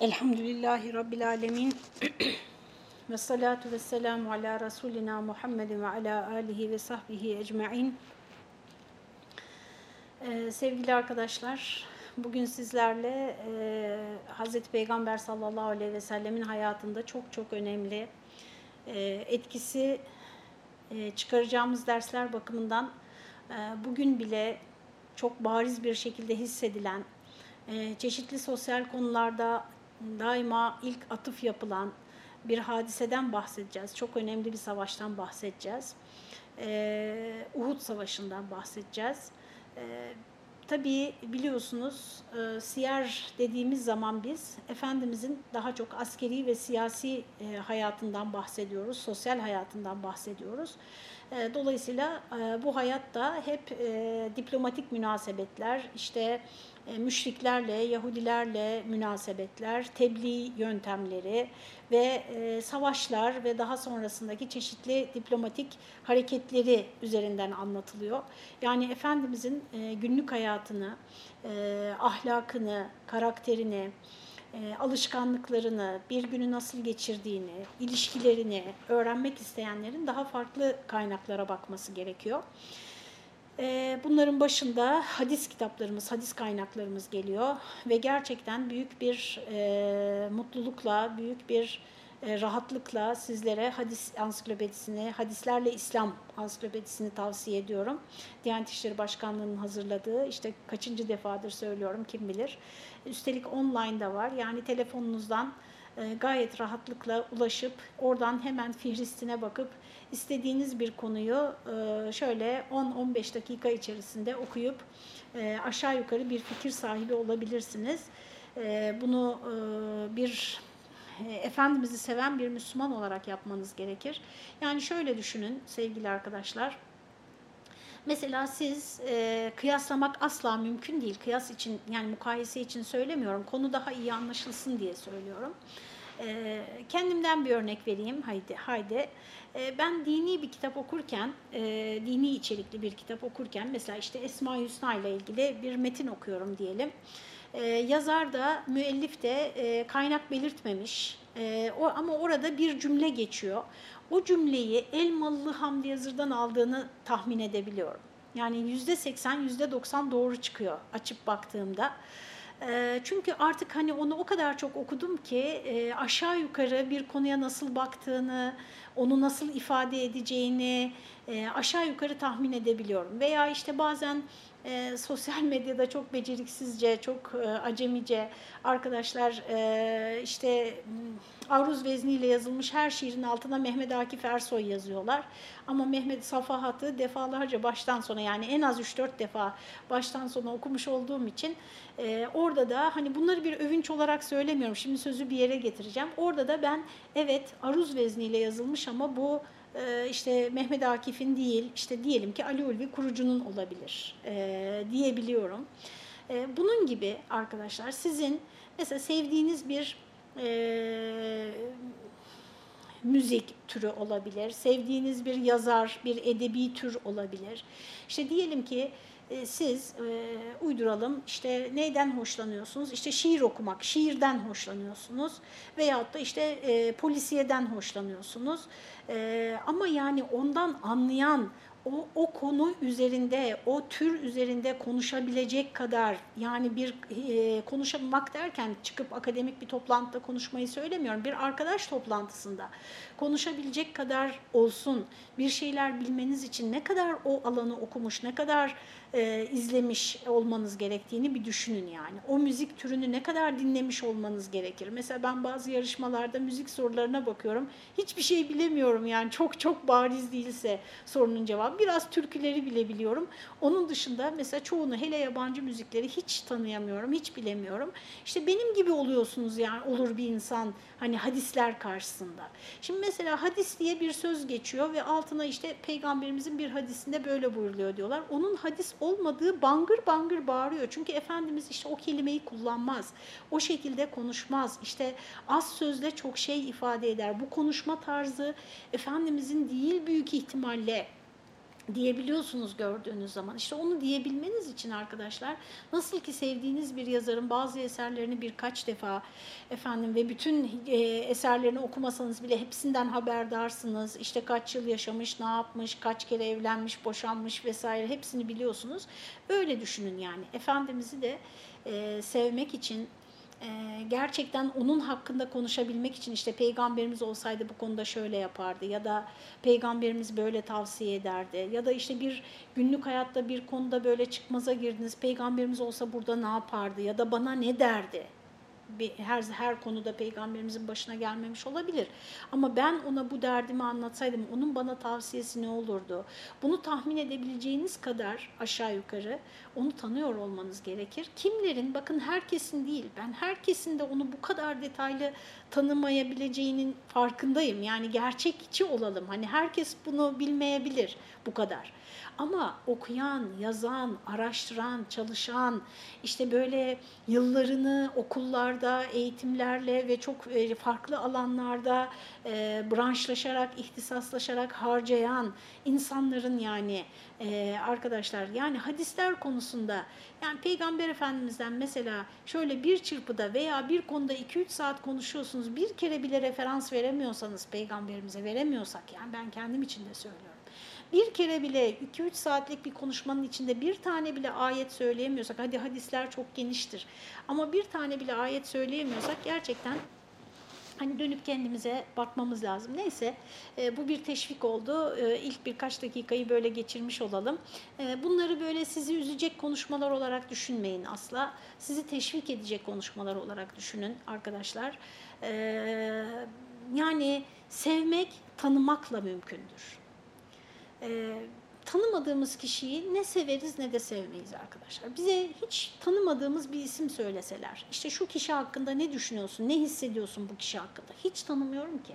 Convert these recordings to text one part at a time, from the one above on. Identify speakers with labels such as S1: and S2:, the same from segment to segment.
S1: Elhamdülillahi Rabbil Alemin. ve salatu ve selamu ala Resulina Muhammedin ve ala alihi ve sahbihi ecma'in. Ee, sevgili arkadaşlar, bugün sizlerle e, Hazreti Peygamber sallallahu aleyhi ve sellemin hayatında çok çok önemli e, etkisi e, çıkaracağımız dersler bakımından e, bugün bile çok bariz bir şekilde hissedilen, e, çeşitli sosyal konularda daima ilk atıf yapılan bir hadiseden bahsedeceğiz. Çok önemli bir savaştan bahsedeceğiz. Ee, Uhud Savaşı'ndan bahsedeceğiz. Ee, tabii biliyorsunuz e, siyer dediğimiz zaman biz Efendimizin daha çok askeri ve siyasi e, hayatından bahsediyoruz, sosyal hayatından bahsediyoruz. E, dolayısıyla e, bu hayatta hep diplomatik münasebetler, işte müşriklerle, Yahudilerle münasebetler, tebliğ yöntemleri ve e, savaşlar ve daha sonrasındaki çeşitli diplomatik hareketleri üzerinden anlatılıyor. Yani Efendimizin e, günlük hayatını, ahlakını, karakterini, alışkanlıklarını, bir günü nasıl geçirdiğini, ilişkilerini öğrenmek isteyenlerin daha farklı kaynaklara bakması gerekiyor. Ee, bunların başında hadis kitaplarımız, hadis kaynaklarımız geliyor ve gerçekten büyük bir e, mutlulukla, büyük bir e, rahatlıkla sizlere hadis ansiklopedisini, hadislerle İslam ansiklopedisini tavsiye ediyorum. Diyanet İşleri Başkanlığı'nın hazırladığı, işte kaçıncı defadır söylüyorum kim bilir. Üstelik online da var, yani telefonunuzdan gayet rahatlıkla ulaşıp oradan hemen fihristine bakıp istediğiniz bir konuyu e, şöyle 10-15 dakika içerisinde okuyup e, aşağı yukarı bir fikir sahibi olabilirsiniz. Bunu bir Efendimiz'i seven bir Müslüman olarak yapmanız gerekir. Yani şöyle düşünün sevgili arkadaşlar. Mesela siz e, kıyaslamak asla mümkün değil. Kıyas için yani mukayese için söylemiyorum. Konu daha iyi anlaşılsın diye söylüyorum. E, kendimden bir örnek vereyim. Haydi, haydi. E, ben dini bir kitap okurken, e, dini içerikli bir kitap okurken, mesela işte Esma Hüsna ile ilgili bir metin okuyorum diyelim. E, yazar da, müellif de e, kaynak belirtmemiş. E, o, ama orada bir cümle geçiyor o cümleyi Elmalı Hamdi Yazır'dan aldığını tahmin edebiliyorum. Yani yüzde seksen, yüzde doksan doğru çıkıyor açıp baktığımda. Çünkü artık hani onu o kadar çok okudum ki aşağı yukarı bir konuya nasıl baktığını, onu nasıl ifade edeceğini aşağı yukarı tahmin edebiliyorum. Veya işte bazen e, sosyal medyada çok beceriksizce, çok e, acemice arkadaşlar e, işte aruz vezniyle yazılmış her şiirin altına Mehmet Akif Ersoy yazıyorlar. Ama Mehmet Safahat'ı defalarca baştan sona yani en az 3-4 defa baştan sona okumuş olduğum için e, orada da hani bunları bir övünç olarak söylemiyorum. Şimdi sözü bir yere getireceğim. Orada da ben evet aruz vezniyle yazılmış ama bu işte Mehmet Akif'in değil, işte diyelim ki Ali Ulvi kurucunun olabilir e, diyebiliyorum. E, bunun gibi arkadaşlar sizin mesela sevdiğiniz bir müzik türü olabilir, sevdiğiniz bir yazar, bir edebi tür olabilir. İşte diyelim ki e, siz e, uyduralım işte neyden hoşlanıyorsunuz? İşte şiir okumak, şiirden hoşlanıyorsunuz veyahut da işte e, polisiyeden hoşlanıyorsunuz. E, ama yani ondan anlayan, o, o konu üzerinde, o tür üzerinde konuşabilecek kadar yani bir e, konuşmak derken çıkıp akademik bir toplantıda konuşmayı söylemiyorum. Bir arkadaş toplantısında konuşabilecek kadar olsun, bir şeyler bilmeniz için ne kadar o alanı okumuş, ne kadar e, izlemiş olmanız gerektiğini bir düşünün yani. O müzik türünü ne kadar dinlemiş olmanız gerekir. Mesela ben bazı yarışmalarda müzik sorularına bakıyorum. Hiçbir şey bilemiyorum yani çok çok bariz değilse sorunun cevabı. Biraz türküleri bile biliyorum. Onun dışında mesela çoğunu hele yabancı müzikleri hiç tanıyamıyorum, hiç bilemiyorum. İşte benim gibi oluyorsunuz yani olur bir insan hani hadisler karşısında. Şimdi mesela hadis diye bir söz geçiyor ve altına işte peygamberimizin bir hadisinde böyle buyuruluyor diyorlar. Onun hadis olmadığı bangır bangır bağırıyor. Çünkü Efendimiz işte o kelimeyi kullanmaz. O şekilde konuşmaz. İşte az sözle çok şey ifade eder. Bu konuşma tarzı Efendimizin değil büyük ihtimalle diyebiliyorsunuz gördüğünüz zaman. İşte onu diyebilmeniz için arkadaşlar nasıl ki sevdiğiniz bir yazarın bazı eserlerini birkaç defa efendim ve bütün e, eserlerini okumasanız bile hepsinden haberdarsınız. İşte kaç yıl yaşamış, ne yapmış, kaç kere evlenmiş, boşanmış vesaire hepsini biliyorsunuz. Öyle düşünün yani. Efendimiz'i de e, sevmek için e, gerçekten onun hakkında konuşabilmek için işte peygamberimiz olsaydı bu konuda şöyle yapardı ya da peygamberimiz böyle tavsiye ederdi ya da işte bir günlük hayatta bir konuda böyle çıkmaza girdiniz peygamberimiz olsa burada ne yapardı ya da bana ne derdi her her konuda peygamberimizin başına gelmemiş olabilir. Ama ben ona bu derdimi anlatsaydım onun bana tavsiyesi ne olurdu? Bunu tahmin edebileceğiniz kadar aşağı yukarı onu tanıyor olmanız gerekir. Kimlerin bakın herkesin değil ben herkesin de onu bu kadar detaylı tanımayabileceğinin farkındayım. Yani gerçekçi olalım. Hani herkes bunu bilmeyebilir bu kadar. Ama okuyan, yazan, araştıran, çalışan, işte böyle yıllarını okullarda, eğitimlerle ve çok e, farklı alanlarda e, branşlaşarak, ihtisaslaşarak harcayan insanların yani e, arkadaşlar yani hadisler konusunda yani Peygamber Efendimiz'den mesela şöyle bir çırpıda veya bir konuda 2-3 saat konuşuyorsunuz bir kere bile referans veremiyorsanız peygamberimize veremiyorsak yani ben kendim için de söylüyorum bir kere bile 2-3 saatlik bir konuşmanın içinde bir tane bile ayet söyleyemiyorsak, hadi hadisler çok geniştir ama bir tane bile ayet söyleyemiyorsak gerçekten hani dönüp kendimize bakmamız lazım. Neyse e, bu bir teşvik oldu. E, ilk birkaç dakikayı böyle geçirmiş olalım. E, bunları böyle sizi üzecek konuşmalar olarak düşünmeyin asla. Sizi teşvik edecek konuşmalar olarak düşünün arkadaşlar. E, yani sevmek tanımakla mümkündür e, tanımadığımız kişiyi ne severiz ne de sevmeyiz arkadaşlar. Bize hiç tanımadığımız bir isim söyleseler, işte şu kişi hakkında ne düşünüyorsun, ne hissediyorsun bu kişi hakkında? Hiç tanımıyorum ki.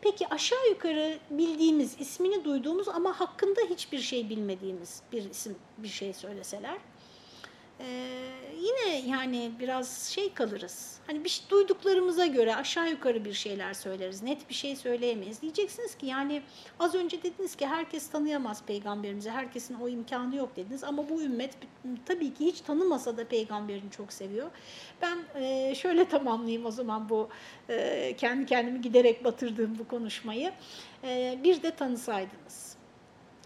S1: Peki aşağı yukarı bildiğimiz, ismini duyduğumuz ama hakkında hiçbir şey bilmediğimiz bir isim, bir şey söyleseler, ee, yine yani biraz şey kalırız. Hani bir şey, duyduklarımıza göre aşağı yukarı bir şeyler söyleriz. Net bir şey söyleyemeyiz. Diyeceksiniz ki yani az önce dediniz ki herkes tanıyamaz peygamberimizi. Herkesin o imkanı yok dediniz. Ama bu ümmet tabii ki hiç tanımasa da peygamberini çok seviyor. Ben e, şöyle tamamlayayım o zaman bu e, kendi kendimi giderek batırdığım bu konuşmayı. E, bir de tanısaydınız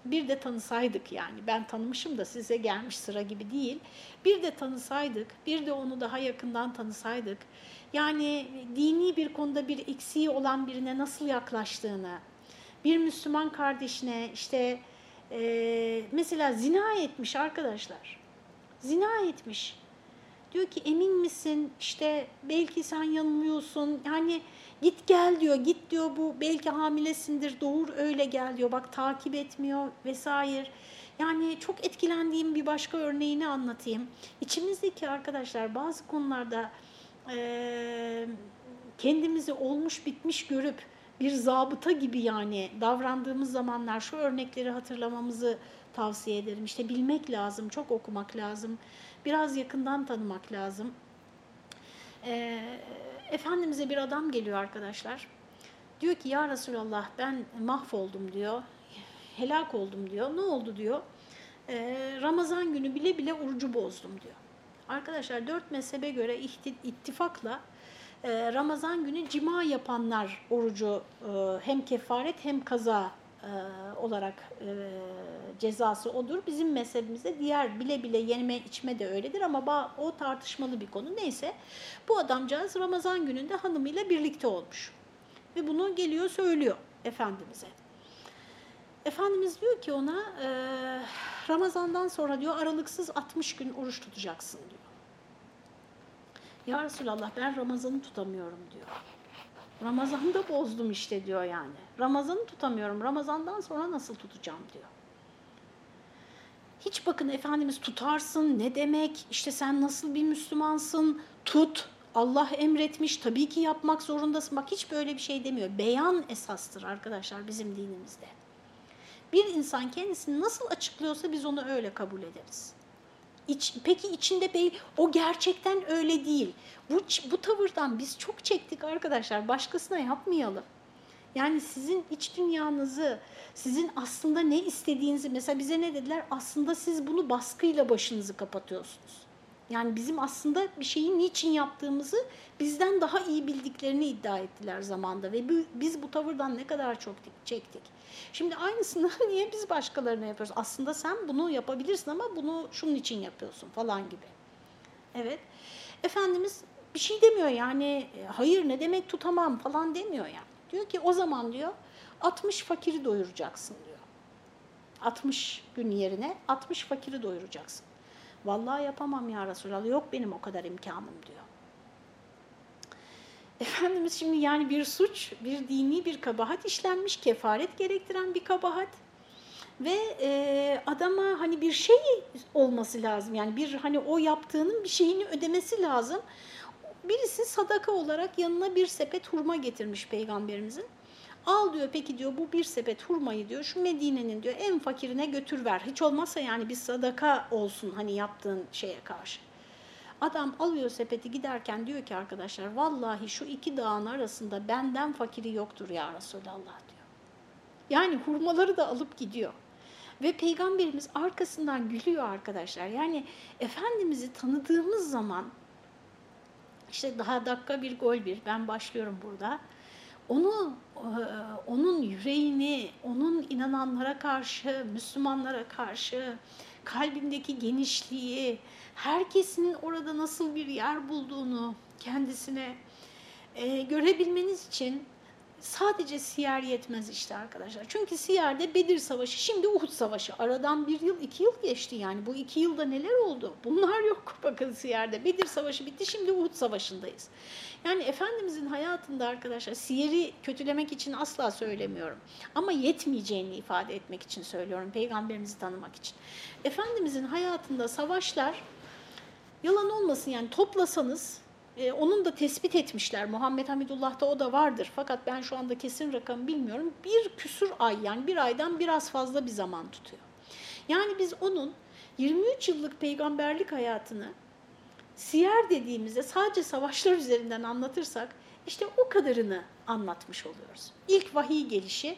S1: bir de tanısaydık yani ben tanımışım da size gelmiş sıra gibi değil. Bir de tanısaydık, bir de onu daha yakından tanısaydık. Yani dini bir konuda bir eksiği olan birine nasıl yaklaştığını, bir Müslüman kardeşine işte e, mesela zina etmiş arkadaşlar. Zina etmiş. Diyor ki emin misin işte belki sen yanılıyorsun yani Git gel diyor, git diyor bu belki hamilesindir, doğur öyle gel diyor. Bak takip etmiyor vesaire. Yani çok etkilendiğim bir başka örneğini anlatayım. İçimizdeki arkadaşlar bazı konularda e, kendimizi olmuş bitmiş görüp bir zabıta gibi yani davrandığımız zamanlar şu örnekleri hatırlamamızı tavsiye ederim. İşte bilmek lazım, çok okumak lazım, biraz yakından tanımak lazım. Eee Efendimiz'e bir adam geliyor arkadaşlar. Diyor ki ya Resulallah ben mahvoldum diyor. Helak oldum diyor. Ne oldu diyor. Ee, Ramazan günü bile bile orucu bozdum diyor. Arkadaşlar dört mezhebe göre ittifakla e, Ramazan günü cima yapanlar orucu e, hem kefaret hem kaza e, olarak e, cezası odur. Bizim mezhebimizde diğer bile bile yeme içme de öyledir ama o tartışmalı bir konu. Neyse bu adamcağız Ramazan gününde hanımıyla birlikte olmuş. Ve bunu geliyor söylüyor Efendimiz'e. Efendimiz diyor ki ona e, Ramazan'dan sonra diyor aralıksız 60 gün oruç tutacaksın diyor. Ya Resulallah ben Ramazan'ı tutamıyorum diyor. Ramazan'ı da bozdum işte diyor yani. Ramazan'ı tutamıyorum. Ramazan'dan sonra nasıl tutacağım diyor. Hiç bakın Efendimiz tutarsın ne demek işte sen nasıl bir Müslümansın tut Allah emretmiş tabii ki yapmak zorundasın. Bak hiç böyle bir şey demiyor. Beyan esastır arkadaşlar bizim dinimizde. Bir insan kendisini nasıl açıklıyorsa biz onu öyle kabul ederiz. İç, peki içinde bey o gerçekten öyle değil. Bu, bu tavırdan biz çok çektik arkadaşlar. Başkasına yapmayalım. Yani sizin iç dünyanızı, sizin aslında ne istediğinizi, mesela bize ne dediler? Aslında siz bunu baskıyla başınızı kapatıyorsunuz. Yani bizim aslında bir şeyi niçin yaptığımızı bizden daha iyi bildiklerini iddia ettiler zamanda ve biz bu tavırdan ne kadar çok çektik. Şimdi aynısını niye biz başkalarına yapıyoruz? Aslında sen bunu yapabilirsin ama bunu şunun için yapıyorsun falan gibi. Evet. Efendimiz bir şey demiyor yani hayır ne demek tutamam falan demiyor yani. Diyor ki o zaman diyor 60 fakiri doyuracaksın diyor. 60 gün yerine 60 fakiri doyuracaksın. Vallahi yapamam ya Resulallah yok benim o kadar imkanım diyor. Efendimiz şimdi yani bir suç, bir dini bir kabahat işlenmiş, kefaret gerektiren bir kabahat. Ve e, adama hani bir şey olması lazım. Yani bir hani o yaptığının bir şeyini ödemesi lazım. Birisi sadaka olarak yanına bir sepet hurma getirmiş peygamberimizin. Al diyor peki diyor bu bir sepet hurmayı diyor şu Medine'nin diyor en fakirine götür ver. Hiç olmazsa yani bir sadaka olsun hani yaptığın şeye karşı. Adam alıyor sepeti giderken diyor ki arkadaşlar vallahi şu iki dağın arasında benden fakiri yoktur ya Resulallah diyor. Yani hurmaları da alıp gidiyor. Ve Peygamberimiz arkasından gülüyor arkadaşlar. Yani Efendimiz'i tanıdığımız zaman işte daha dakika bir gol bir ben başlıyorum burada. Onu e, onun yüreğini, onun inananlara karşı, Müslümanlara karşı kalbindeki genişliği, herkesin orada nasıl bir yer bulduğunu kendisine e, görebilmeniz için sadece siyer yetmez işte arkadaşlar. Çünkü siyerde Bedir Savaşı, şimdi Uhud Savaşı. Aradan bir yıl, iki yıl geçti yani. Bu iki yılda neler oldu? Bunlar yok bakın siyerde. Bedir Savaşı bitti, şimdi Uhud Savaşı'ndayız. Yani Efendimizin hayatında arkadaşlar siyeri kötülemek için asla söylemiyorum. Ama yetmeyeceğini ifade etmek için söylüyorum, peygamberimizi tanımak için. Efendimizin hayatında savaşlar, yalan olmasın yani toplasanız, e, onun da tespit etmişler. Muhammed Hamidullah'ta o da vardır. Fakat ben şu anda kesin rakamı bilmiyorum. Bir küsur ay yani bir aydan biraz fazla bir zaman tutuyor. Yani biz onun 23 yıllık peygamberlik hayatını siyer dediğimizde sadece savaşlar üzerinden anlatırsak işte o kadarını anlatmış oluyoruz. İlk vahiy gelişi,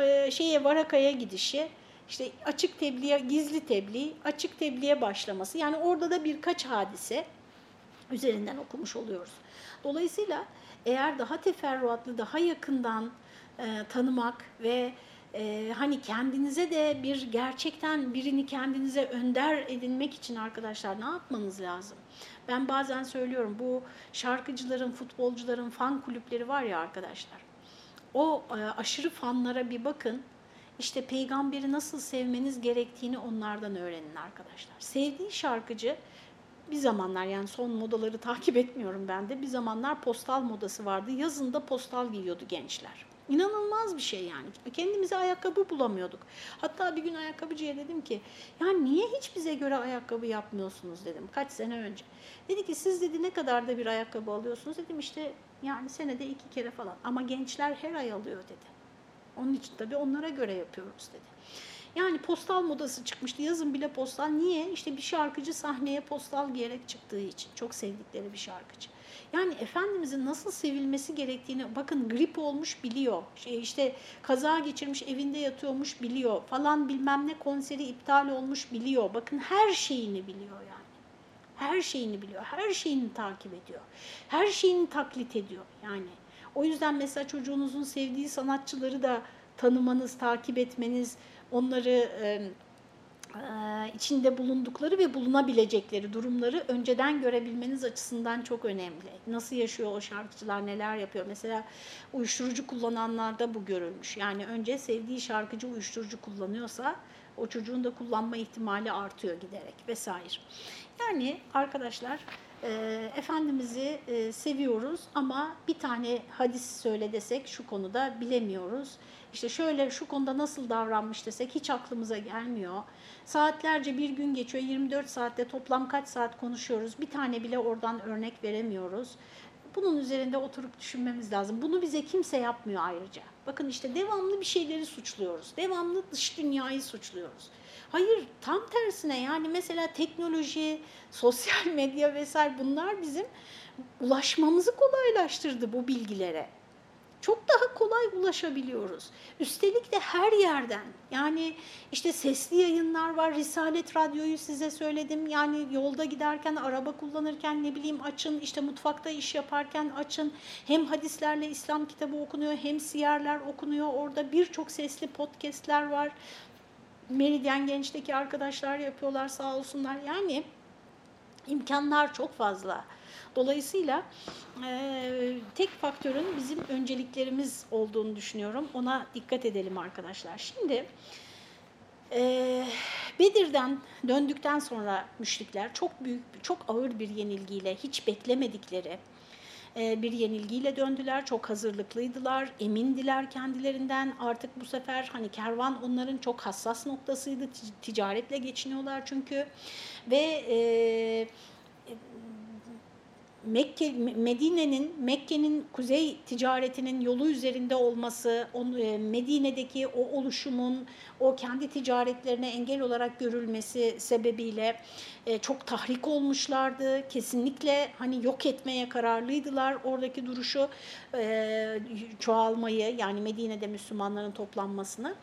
S1: e, şeye Varaka'ya gidişi, işte açık tebliğe, gizli tebliğ, açık tebliğe başlaması. Yani orada da birkaç hadise üzerinden okumuş oluyoruz. Dolayısıyla eğer daha teferruatlı, daha yakından e, tanımak ve e, hani kendinize de bir gerçekten birini kendinize önder edinmek için arkadaşlar ne yapmanız lazım? Ben bazen söylüyorum bu şarkıcıların, futbolcuların fan kulüpleri var ya arkadaşlar. O e, aşırı fanlara bir bakın. İşte peygamberi nasıl sevmeniz gerektiğini onlardan öğrenin arkadaşlar. Sevdiği şarkıcı bir zamanlar yani son modaları takip etmiyorum ben de. Bir zamanlar postal modası vardı. Yazında postal giyiyordu gençler. İnanılmaz bir şey yani. Kendimize ayakkabı bulamıyorduk. Hatta bir gün ayakkabıcıya dedim ki, yani niye hiç bize göre ayakkabı yapmıyorsunuz dedim kaç sene önce. Dedi ki siz dedi ne kadar da bir ayakkabı alıyorsunuz dedim işte yani senede iki kere falan. Ama gençler her ay alıyor dedi. Onun için tabii onlara göre yapıyoruz dedi. Yani postal modası çıkmıştı. Yazın bile postal. Niye? İşte bir şarkıcı sahneye postal giyerek çıktığı için. Çok sevdikleri bir şarkıcı. Yani Efendimizin nasıl sevilmesi gerektiğini bakın grip olmuş biliyor. Şey işte kaza geçirmiş evinde yatıyormuş biliyor. Falan bilmem ne konseri iptal olmuş biliyor. Bakın her şeyini biliyor yani. Her şeyini biliyor. Her şeyini takip ediyor. Her şeyini taklit ediyor yani. O yüzden mesela çocuğunuzun sevdiği sanatçıları da tanımanız, takip etmeniz, onları içinde bulundukları ve bulunabilecekleri durumları önceden görebilmeniz açısından çok önemli. Nasıl yaşıyor o şarkıcılar, neler yapıyor? Mesela uyuşturucu kullananlarda bu görülmüş. Yani önce sevdiği şarkıcı uyuşturucu kullanıyorsa o çocuğun da kullanma ihtimali artıyor giderek vesaire. Yani arkadaşlar e, Efendimiz'i e, seviyoruz ama bir tane hadis söyle desek şu konuda bilemiyoruz. İşte şöyle şu konuda nasıl davranmış desek hiç aklımıza gelmiyor. Saatlerce bir gün geçiyor 24 saatte toplam kaç saat konuşuyoruz bir tane bile oradan örnek veremiyoruz. Bunun üzerinde oturup düşünmemiz lazım. Bunu bize kimse yapmıyor ayrıca. Bakın işte devamlı bir şeyleri suçluyoruz. Devamlı dış dünyayı suçluyoruz. Hayır tam tersine yani mesela teknoloji, sosyal medya vesaire bunlar bizim ulaşmamızı kolaylaştırdı bu bilgilere. Çok daha kolay ulaşabiliyoruz. Üstelik de her yerden. Yani işte sesli yayınlar var. Risalet Radyo'yu size söyledim. Yani yolda giderken, araba kullanırken ne bileyim açın, işte mutfakta iş yaparken açın. Hem hadislerle İslam kitabı okunuyor, hem siyerler okunuyor. Orada birçok sesli podcastler var. Meridyen Genç'teki arkadaşlar yapıyorlar sağ olsunlar. Yani imkanlar çok fazla. Dolayısıyla e, tek faktörün bizim önceliklerimiz olduğunu düşünüyorum. Ona dikkat edelim arkadaşlar. Şimdi e, Bedir'den döndükten sonra müşrikler çok büyük, çok ağır bir yenilgiyle, hiç beklemedikleri bir yenilgiyle döndüler. Çok hazırlıklıydılar, emindiler kendilerinden. Artık bu sefer hani kervan onların çok hassas noktasıydı. Ticaretle geçiniyorlar çünkü. Ve e, Mekke, Medine'nin, Mekke'nin kuzey ticaretinin yolu üzerinde olması, e, Medine'deki o oluşumun, o kendi ticaretlerine engel olarak görülmesi sebebiyle e, çok tahrik olmuşlardı. Kesinlikle hani yok etmeye kararlıydılar oradaki duruşu, e, çoğalmayı yani Medine'de Müslümanların toplanmasını.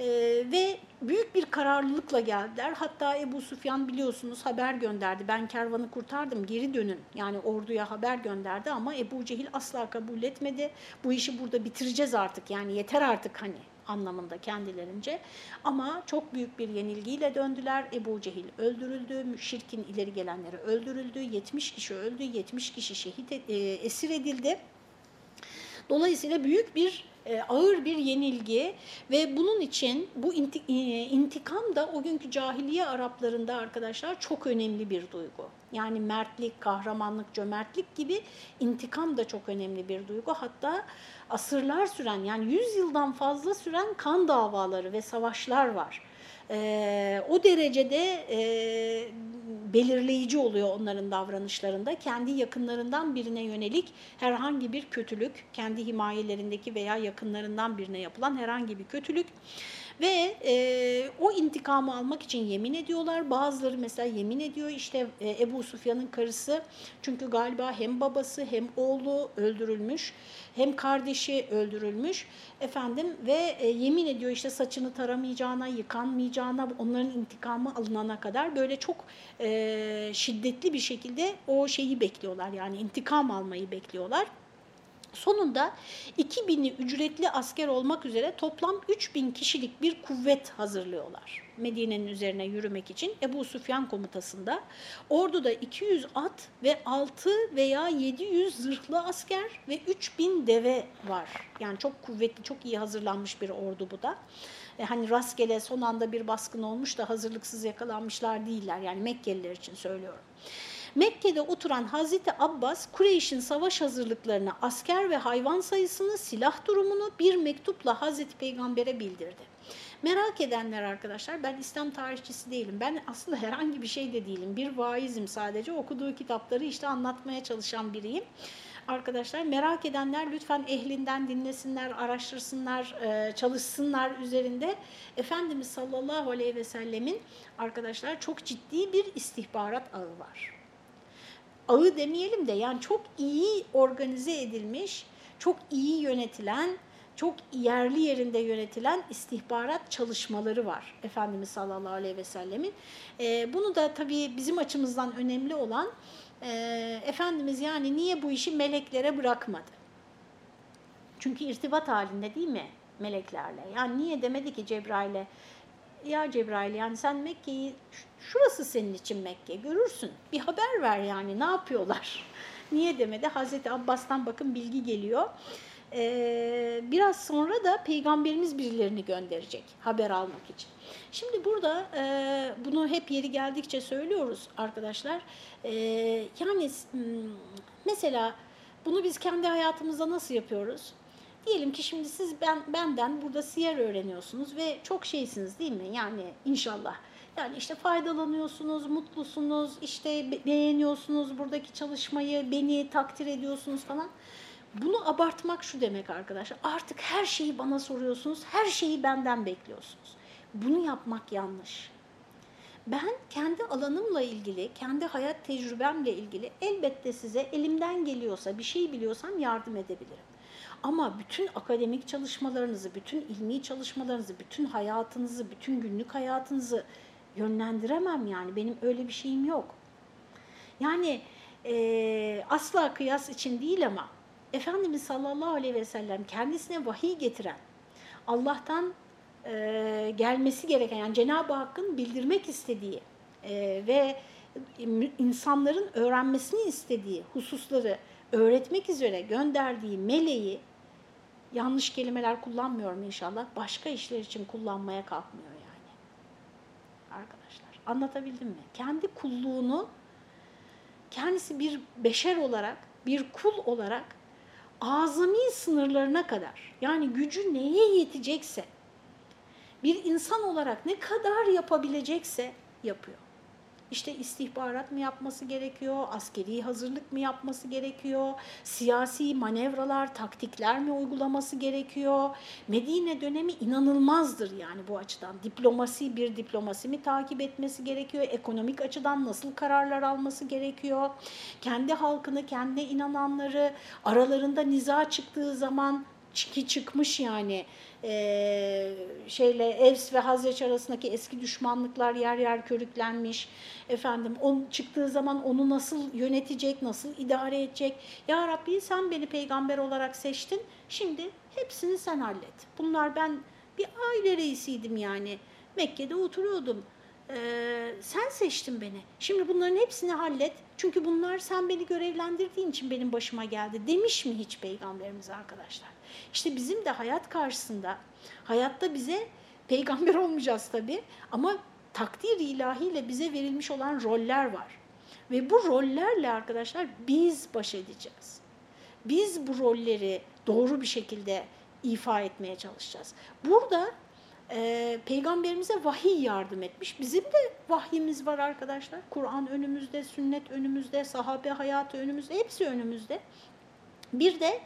S1: Ee, ve büyük bir kararlılıkla geldiler. Hatta Ebu Sufyan biliyorsunuz haber gönderdi. Ben kervanı kurtardım geri dönün. Yani orduya haber gönderdi ama Ebu Cehil asla kabul etmedi. Bu işi burada bitireceğiz artık yani yeter artık hani anlamında kendilerince. Ama çok büyük bir yenilgiyle döndüler. Ebu Cehil öldürüldü, şirkin ileri gelenleri öldürüldü, 70 kişi öldü, 70 kişi şehit e, esir edildi. Dolayısıyla büyük bir e, ağır bir yenilgi ve bunun için bu e, intikam da o günkü cahiliye Araplarında arkadaşlar çok önemli bir duygu. Yani mertlik, kahramanlık, cömertlik gibi intikam da çok önemli bir duygu. Hatta asırlar süren yani 100 yıldan fazla süren kan davaları ve savaşlar var. E, o derecede belirleyici oluyor onların davranışlarında. Kendi yakınlarından birine yönelik herhangi bir kötülük, kendi himayelerindeki veya yakınlarından birine yapılan herhangi bir kötülük ve e, o intikamı almak için yemin ediyorlar. Bazıları mesela yemin ediyor işte e, Ebu Sufyan'ın karısı çünkü galiba hem babası hem oğlu öldürülmüş hem kardeşi öldürülmüş efendim ve e, yemin ediyor işte saçını taramayacağına, yıkanmayacağına, onların intikamı alınana kadar böyle çok e, şiddetli bir şekilde o şeyi bekliyorlar yani intikam almayı bekliyorlar. Sonunda 2000'i ücretli asker olmak üzere toplam 3000 kişilik bir kuvvet hazırlıyorlar. Medine'nin üzerine yürümek için Ebu Süfyan komutasında. Orduda 200 at ve 6 veya 700 zırhlı asker ve 3000 deve var. Yani çok kuvvetli, çok iyi hazırlanmış bir ordu bu da. E, hani rastgele son anda bir baskın olmuş da hazırlıksız yakalanmışlar değiller. Yani Mekkeliler için söylüyorum. Mekke'de oturan Hazreti Abbas, Kureyş'in savaş hazırlıklarını, asker ve hayvan sayısını, silah durumunu bir mektupla Hazreti Peygamber'e bildirdi. Merak edenler arkadaşlar, ben İslam tarihçisi değilim. Ben aslında herhangi bir şey de değilim. Bir vaizim sadece. Okuduğu kitapları işte anlatmaya çalışan biriyim. Arkadaşlar merak edenler lütfen ehlinden dinlesinler, araştırsınlar, e, çalışsınlar üzerinde. Efendimiz sallallahu aleyhi ve sellemin arkadaşlar çok ciddi bir istihbarat ağı var ağı demeyelim de yani çok iyi organize edilmiş, çok iyi yönetilen, çok yerli yerinde yönetilen istihbarat çalışmaları var Efendimiz sallallahu aleyhi ve sellemin. E, bunu da tabii bizim açımızdan önemli olan e, Efendimiz yani niye bu işi meleklere bırakmadı? Çünkü irtibat halinde değil mi meleklerle? Yani niye demedi ki Cebrail'e ya Cebrail yani sen Mekke'yi şurası senin için Mekke görürsün. Bir haber ver yani ne yapıyorlar? Niye demedi? Hazreti Abbas'tan bakın bilgi geliyor. Ee, biraz sonra da peygamberimiz birilerini gönderecek haber almak için. Şimdi burada e, bunu hep yeri geldikçe söylüyoruz arkadaşlar. E, yani mesela bunu biz kendi hayatımızda nasıl yapıyoruz? Diyelim ki şimdi siz ben benden burada siyer öğreniyorsunuz ve çok şeysiniz değil mi? Yani inşallah. Yani işte faydalanıyorsunuz, mutlusunuz, işte beğeniyorsunuz buradaki çalışmayı, beni takdir ediyorsunuz falan. Bunu abartmak şu demek arkadaşlar. Artık her şeyi bana soruyorsunuz, her şeyi benden bekliyorsunuz. Bunu yapmak yanlış. Ben kendi alanımla ilgili, kendi hayat tecrübemle ilgili elbette size elimden geliyorsa, bir şey biliyorsam yardım edebilirim. Ama bütün akademik çalışmalarınızı, bütün ilmi çalışmalarınızı, bütün hayatınızı, bütün günlük hayatınızı yönlendiremem yani. Benim öyle bir şeyim yok. Yani e, asla kıyas için değil ama Efendimiz sallallahu aleyhi ve sellem kendisine vahiy getiren, Allah'tan e, gelmesi gereken, yani Cenab-ı Hakk'ın bildirmek istediği e, ve insanların öğrenmesini istediği hususları öğretmek üzere gönderdiği meleği, yanlış kelimeler kullanmıyorum inşallah, başka işler için kullanmaya kalkmıyor anlatabildim mi? Kendi kulluğunu kendisi bir beşer olarak, bir kul olarak azami sınırlarına kadar yani gücü neye yetecekse bir insan olarak ne kadar yapabilecekse yapıyor. İşte istihbarat mı yapması gerekiyor, askeri hazırlık mı yapması gerekiyor, siyasi manevralar, taktikler mi uygulaması gerekiyor. Medine dönemi inanılmazdır yani bu açıdan. Diplomasi bir diplomasi mi takip etmesi gerekiyor, ekonomik açıdan nasıl kararlar alması gerekiyor. Kendi halkını, kendi inananları aralarında niza çıktığı zaman ki çıkmış yani e, şeyle Evs ve Hazreç arasındaki eski düşmanlıklar yer yer körüklenmiş. Efendim on çıktığı zaman onu nasıl yönetecek, nasıl idare edecek? Ya Rabbi sen beni peygamber olarak seçtin. Şimdi hepsini sen hallet. Bunlar ben bir aile reisiydim yani. Mekke'de oturuyordum. Ee, sen seçtin beni. Şimdi bunların hepsini hallet. Çünkü bunlar sen beni görevlendirdiğin için benim başıma geldi. Demiş mi hiç peygamberimiz arkadaşlar? İşte bizim de hayat karşısında, hayatta bize peygamber olmayacağız tabii ama takdir ilahiyle bize verilmiş olan roller var. Ve bu rollerle arkadaşlar biz baş edeceğiz. Biz bu rolleri doğru bir şekilde ifa etmeye çalışacağız. Burada e, peygamberimize vahiy yardım etmiş. Bizim de vahyimiz var arkadaşlar. Kur'an önümüzde, sünnet önümüzde, sahabe hayatı önümüzde, hepsi önümüzde. Bir de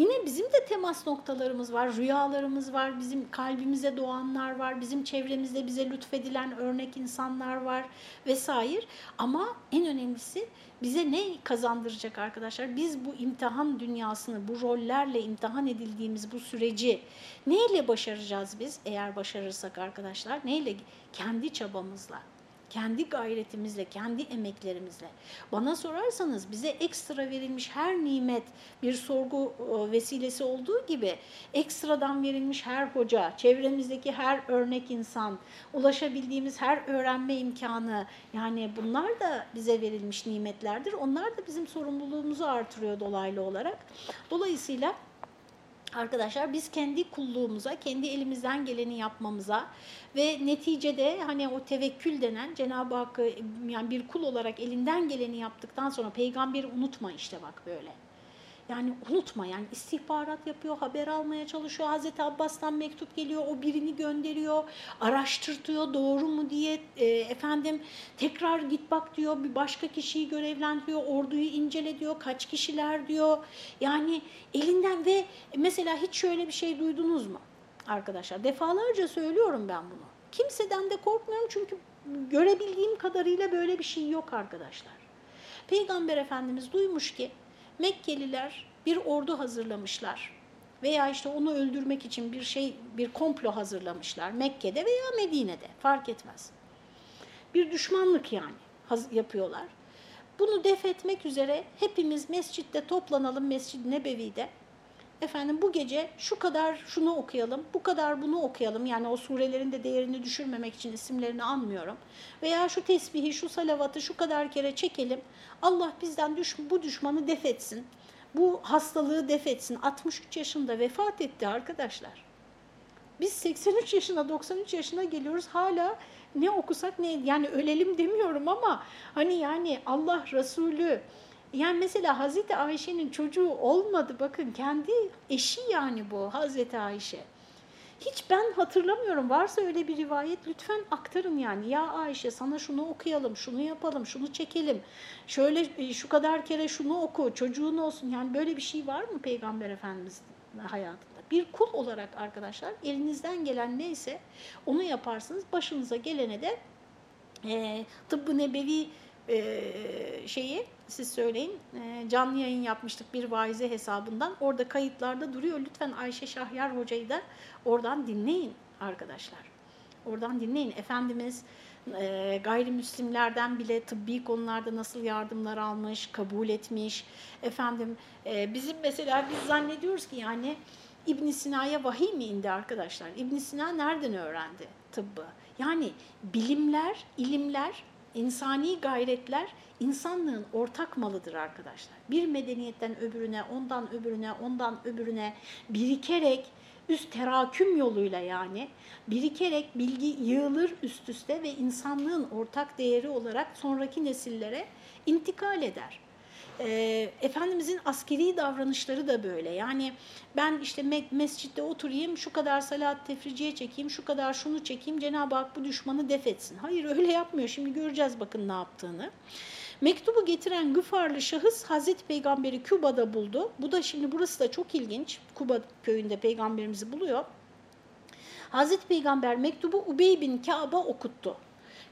S1: Yine bizim de temas noktalarımız var, rüyalarımız var, bizim kalbimize doğanlar var, bizim çevremizde bize lütfedilen örnek insanlar var vesaire. Ama en önemlisi bize ne kazandıracak arkadaşlar? Biz bu imtihan dünyasını, bu rollerle imtihan edildiğimiz bu süreci neyle başaracağız biz? Eğer başarırsak arkadaşlar, neyle? Kendi çabamızla kendi gayretimizle, kendi emeklerimizle. Bana sorarsanız bize ekstra verilmiş her nimet bir sorgu e, vesilesi olduğu gibi ekstradan verilmiş her hoca, çevremizdeki her örnek insan, ulaşabildiğimiz her öğrenme imkanı yani bunlar da bize verilmiş nimetlerdir. Onlar da bizim sorumluluğumuzu artırıyor dolaylı olarak. Dolayısıyla Arkadaşlar biz kendi kulluğumuza, kendi elimizden geleni yapmamıza ve neticede hani o tevekkül denen Cenab-ı Hakk'ı yani bir kul olarak elinden geleni yaptıktan sonra peygamberi unutma işte bak böyle. Yani unutma yani istihbarat yapıyor, haber almaya çalışıyor. Hazreti Abbas'tan mektup geliyor, o birini gönderiyor, araştırtıyor doğru mu diye e, efendim tekrar git bak diyor, bir başka kişiyi görevlendiriyor, orduyu incele diyor, kaç kişiler diyor. Yani elinden ve mesela hiç şöyle bir şey duydunuz mu arkadaşlar? Defalarca söylüyorum ben bunu. Kimseden de korkmuyorum çünkü görebildiğim kadarıyla böyle bir şey yok arkadaşlar. Peygamber Efendimiz duymuş ki Mekkeliler bir ordu hazırlamışlar veya işte onu öldürmek için bir şey, bir komplo hazırlamışlar Mekke'de veya Medine'de fark etmez. Bir düşmanlık yani yapıyorlar. Bunu def etmek üzere hepimiz mescitte toplanalım Mescid-i Nebevi'de. Efendim bu gece şu kadar şunu okuyalım, bu kadar bunu okuyalım. Yani o surelerin de değerini düşürmemek için isimlerini anmıyorum. Veya şu tesbihi, şu salavatı şu kadar kere çekelim. Allah bizden düş bu düşmanı def etsin. Bu hastalığı def etsin. 63 yaşında vefat etti arkadaşlar. Biz 83 yaşına 93 yaşına geliyoruz hala ne okusak ne yani ölelim demiyorum ama hani yani Allah Resulü yani mesela Hazreti Ayşe'nin çocuğu olmadı bakın kendi eşi yani bu Hazreti Ayşe. Hiç ben hatırlamıyorum. Varsa öyle bir rivayet lütfen aktarın yani. Ya Ayşe sana şunu okuyalım, şunu yapalım, şunu çekelim. Şöyle e, şu kadar kere şunu oku, çocuğun olsun. Yani böyle bir şey var mı Peygamber Efendimiz hayatında? Bir kul olarak arkadaşlar elinizden gelen neyse onu yaparsınız. Başınıza gelene de e, tıbbı nebevi e, şeyi siz söyleyin e, canlı yayın yapmıştık bir vaize hesabından. Orada kayıtlarda duruyor. Lütfen Ayşe Şahyar Hoca'yı da oradan dinleyin arkadaşlar. Oradan dinleyin. Efendimiz e, gayrimüslimlerden bile tıbbi konularda nasıl yardımlar almış, kabul etmiş. Efendim e, bizim mesela biz zannediyoruz ki yani İbn Sina'ya vahiy mi indi arkadaşlar? İbn Sina nereden öğrendi tıbbı? Yani bilimler, ilimler, insani gayretler insanlığın ortak malıdır arkadaşlar. Bir medeniyetten öbürüne, ondan öbürüne, ondan öbürüne birikerek üst teraküm yoluyla yani birikerek bilgi yığılır üst üste ve insanlığın ortak değeri olarak sonraki nesillere intikal eder. E, Efendimizin askeri davranışları da böyle. Yani ben işte me mescitte oturayım, şu kadar salat tefriciye çekeyim, şu kadar şunu çekeyim, Cenab-ı Hak bu düşmanı def etsin. Hayır öyle yapmıyor. Şimdi göreceğiz bakın ne yaptığını. Mektubu getiren Güfarlı şahıs Hazreti Peygamberi Küba'da buldu. Bu da şimdi burası da çok ilginç. Kuba köyünde peygamberimizi buluyor. Hazreti Peygamber mektubu Ubey bin Ka'ba okuttu.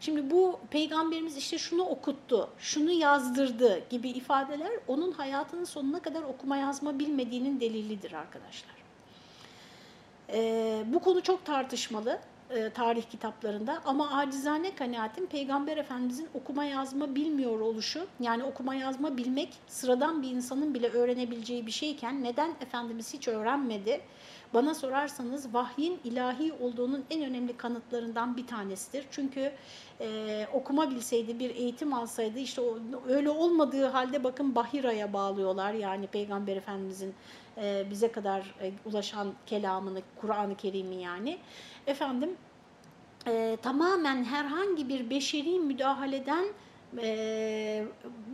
S1: Şimdi bu peygamberimiz işte şunu okuttu, şunu yazdırdı gibi ifadeler onun hayatının sonuna kadar okuma yazma bilmediğinin delilidir arkadaşlar. Ee, bu konu çok tartışmalı e, tarih kitaplarında ama acizane kanaatim Peygamber Efendimizin okuma yazma bilmiyor oluşu yani okuma yazma bilmek sıradan bir insanın bile öğrenebileceği bir şeyken neden Efendimiz hiç öğrenmedi? Bana sorarsanız vahyin ilahi olduğunun en önemli kanıtlarından bir tanesidir. Çünkü e, okuma bilseydi, bir eğitim alsaydı işte o, öyle olmadığı halde bakın Bahira'ya bağlıyorlar. Yani Peygamber Efendimizin e, bize kadar e, ulaşan kelamını, Kur'an-ı Kerim'i yani. Efendim e, tamamen herhangi bir beşeri müdahaleden e,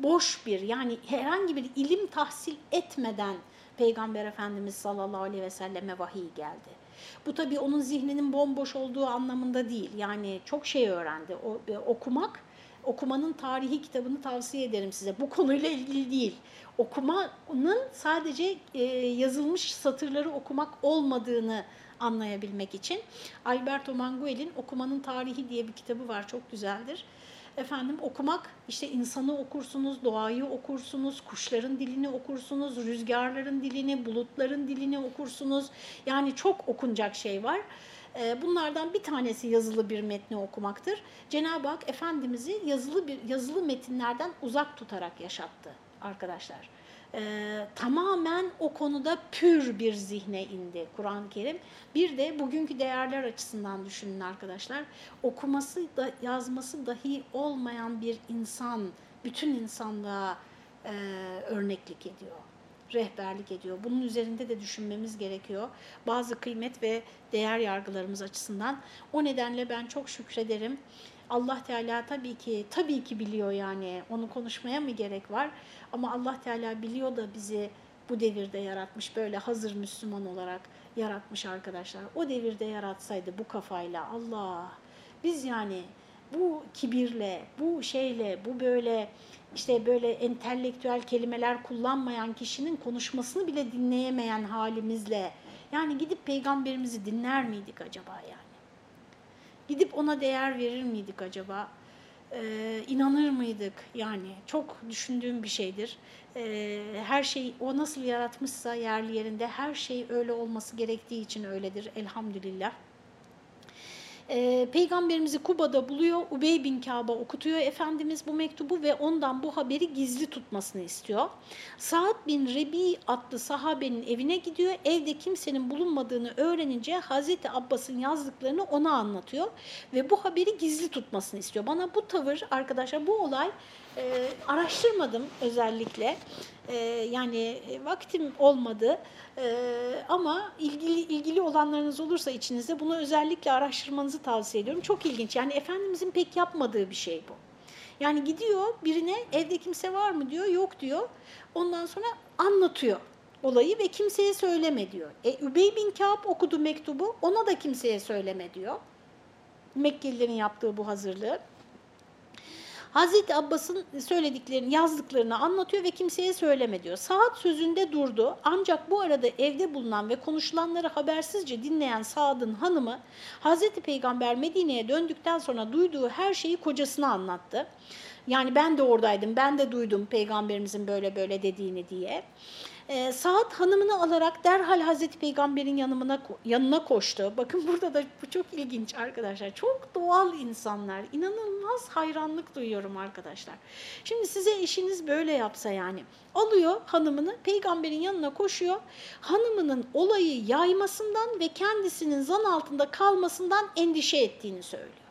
S1: boş bir yani herhangi bir ilim tahsil etmeden Peygamber Efendimiz sallallahu aleyhi ve selleme vahiy geldi. Bu tabii onun zihninin bomboş olduğu anlamında değil. Yani çok şey öğrendi. O, e, okumak, okumanın tarihi kitabını tavsiye ederim size. Bu konuyla ilgili değil. Okumanın sadece e, yazılmış satırları okumak olmadığını anlayabilmek için. Alberto Manguel'in Okumanın Tarihi diye bir kitabı var. Çok güzeldir. Efendim okumak işte insanı okursunuz, doğayı okursunuz, kuşların dilini okursunuz, rüzgarların dilini, bulutların dilini okursunuz. Yani çok okunacak şey var. Ee, bunlardan bir tanesi yazılı bir metni okumaktır. Cenab-ı Hak Efendimiz'i yazılı bir yazılı metinlerden uzak tutarak yaşattı arkadaşlar e, tamamen o konuda pür bir zihne indi Kur'an-ı Kerim. Bir de bugünkü değerler açısından düşünün arkadaşlar. Okuması da yazması dahi olmayan bir insan bütün insanlığa e, örneklik ediyor rehberlik ediyor. Bunun üzerinde de düşünmemiz gerekiyor. Bazı kıymet ve değer yargılarımız açısından. O nedenle ben çok şükrederim. Allah Teala tabii ki tabii ki biliyor yani. Onu konuşmaya mı gerek var? Ama Allah Teala biliyor da bizi bu devirde yaratmış. Böyle hazır Müslüman olarak yaratmış arkadaşlar. O devirde yaratsaydı bu kafayla Allah biz yani bu kibirle, bu şeyle, bu böyle işte böyle entelektüel kelimeler kullanmayan kişinin konuşmasını bile dinleyemeyen halimizle yani gidip peygamberimizi dinler miydik acaba yani? Gidip ona değer verir miydik acaba? Ee, inanır mıydık? Yani çok düşündüğüm bir şeydir. Ee, her şey o nasıl yaratmışsa yerli yerinde her şey öyle olması gerektiği için öyledir elhamdülillah. E, Peygamberimizi Kuba'da buluyor, Ubey bin Ka'ba okutuyor Efendimiz bu mektubu ve ondan bu haberi gizli tutmasını istiyor. Saad bin Rebi adlı sahabenin evine gidiyor, evde kimsenin bulunmadığını öğrenince Hazreti Abbas'ın yazdıklarını ona anlatıyor ve bu haberi gizli tutmasını istiyor. Bana bu tavır arkadaşlar, bu olay e, araştırmadım özellikle. E, yani vaktim olmadı. E, ama ilgili ilgili olanlarınız olursa içinizde bunu özellikle araştırmanızı tavsiye ediyorum. Çok ilginç. Yani Efendimizin pek yapmadığı bir şey bu. Yani gidiyor birine evde kimse var mı diyor, yok diyor. Ondan sonra anlatıyor olayı ve kimseye söyleme diyor. E, Übey bin Kâb okudu mektubu, ona da kimseye söyleme diyor. Mekkelilerin yaptığı bu hazırlığı. Hazreti Abbas'ın söylediklerini, yazdıklarını anlatıyor ve kimseye söyleme diyor. Saat sözünde durdu ancak bu arada evde bulunan ve konuşulanları habersizce dinleyen Saad'ın hanımı Hazreti Peygamber Medine'ye döndükten sonra duyduğu her şeyi kocasına anlattı. Yani ben de oradaydım, ben de duydum peygamberimizin böyle böyle dediğini diye. E, Saad hanımını alarak derhal Hazreti Peygamber'in yanına, yanına koştu. Bakın burada da bu çok ilginç arkadaşlar. Çok doğal insanlar. İnanılmaz hayranlık duyuyorum arkadaşlar. Şimdi size eşiniz böyle yapsa yani. Alıyor hanımını peygamberin yanına koşuyor. Hanımının olayı yaymasından ve kendisinin zan altında kalmasından endişe ettiğini söylüyor.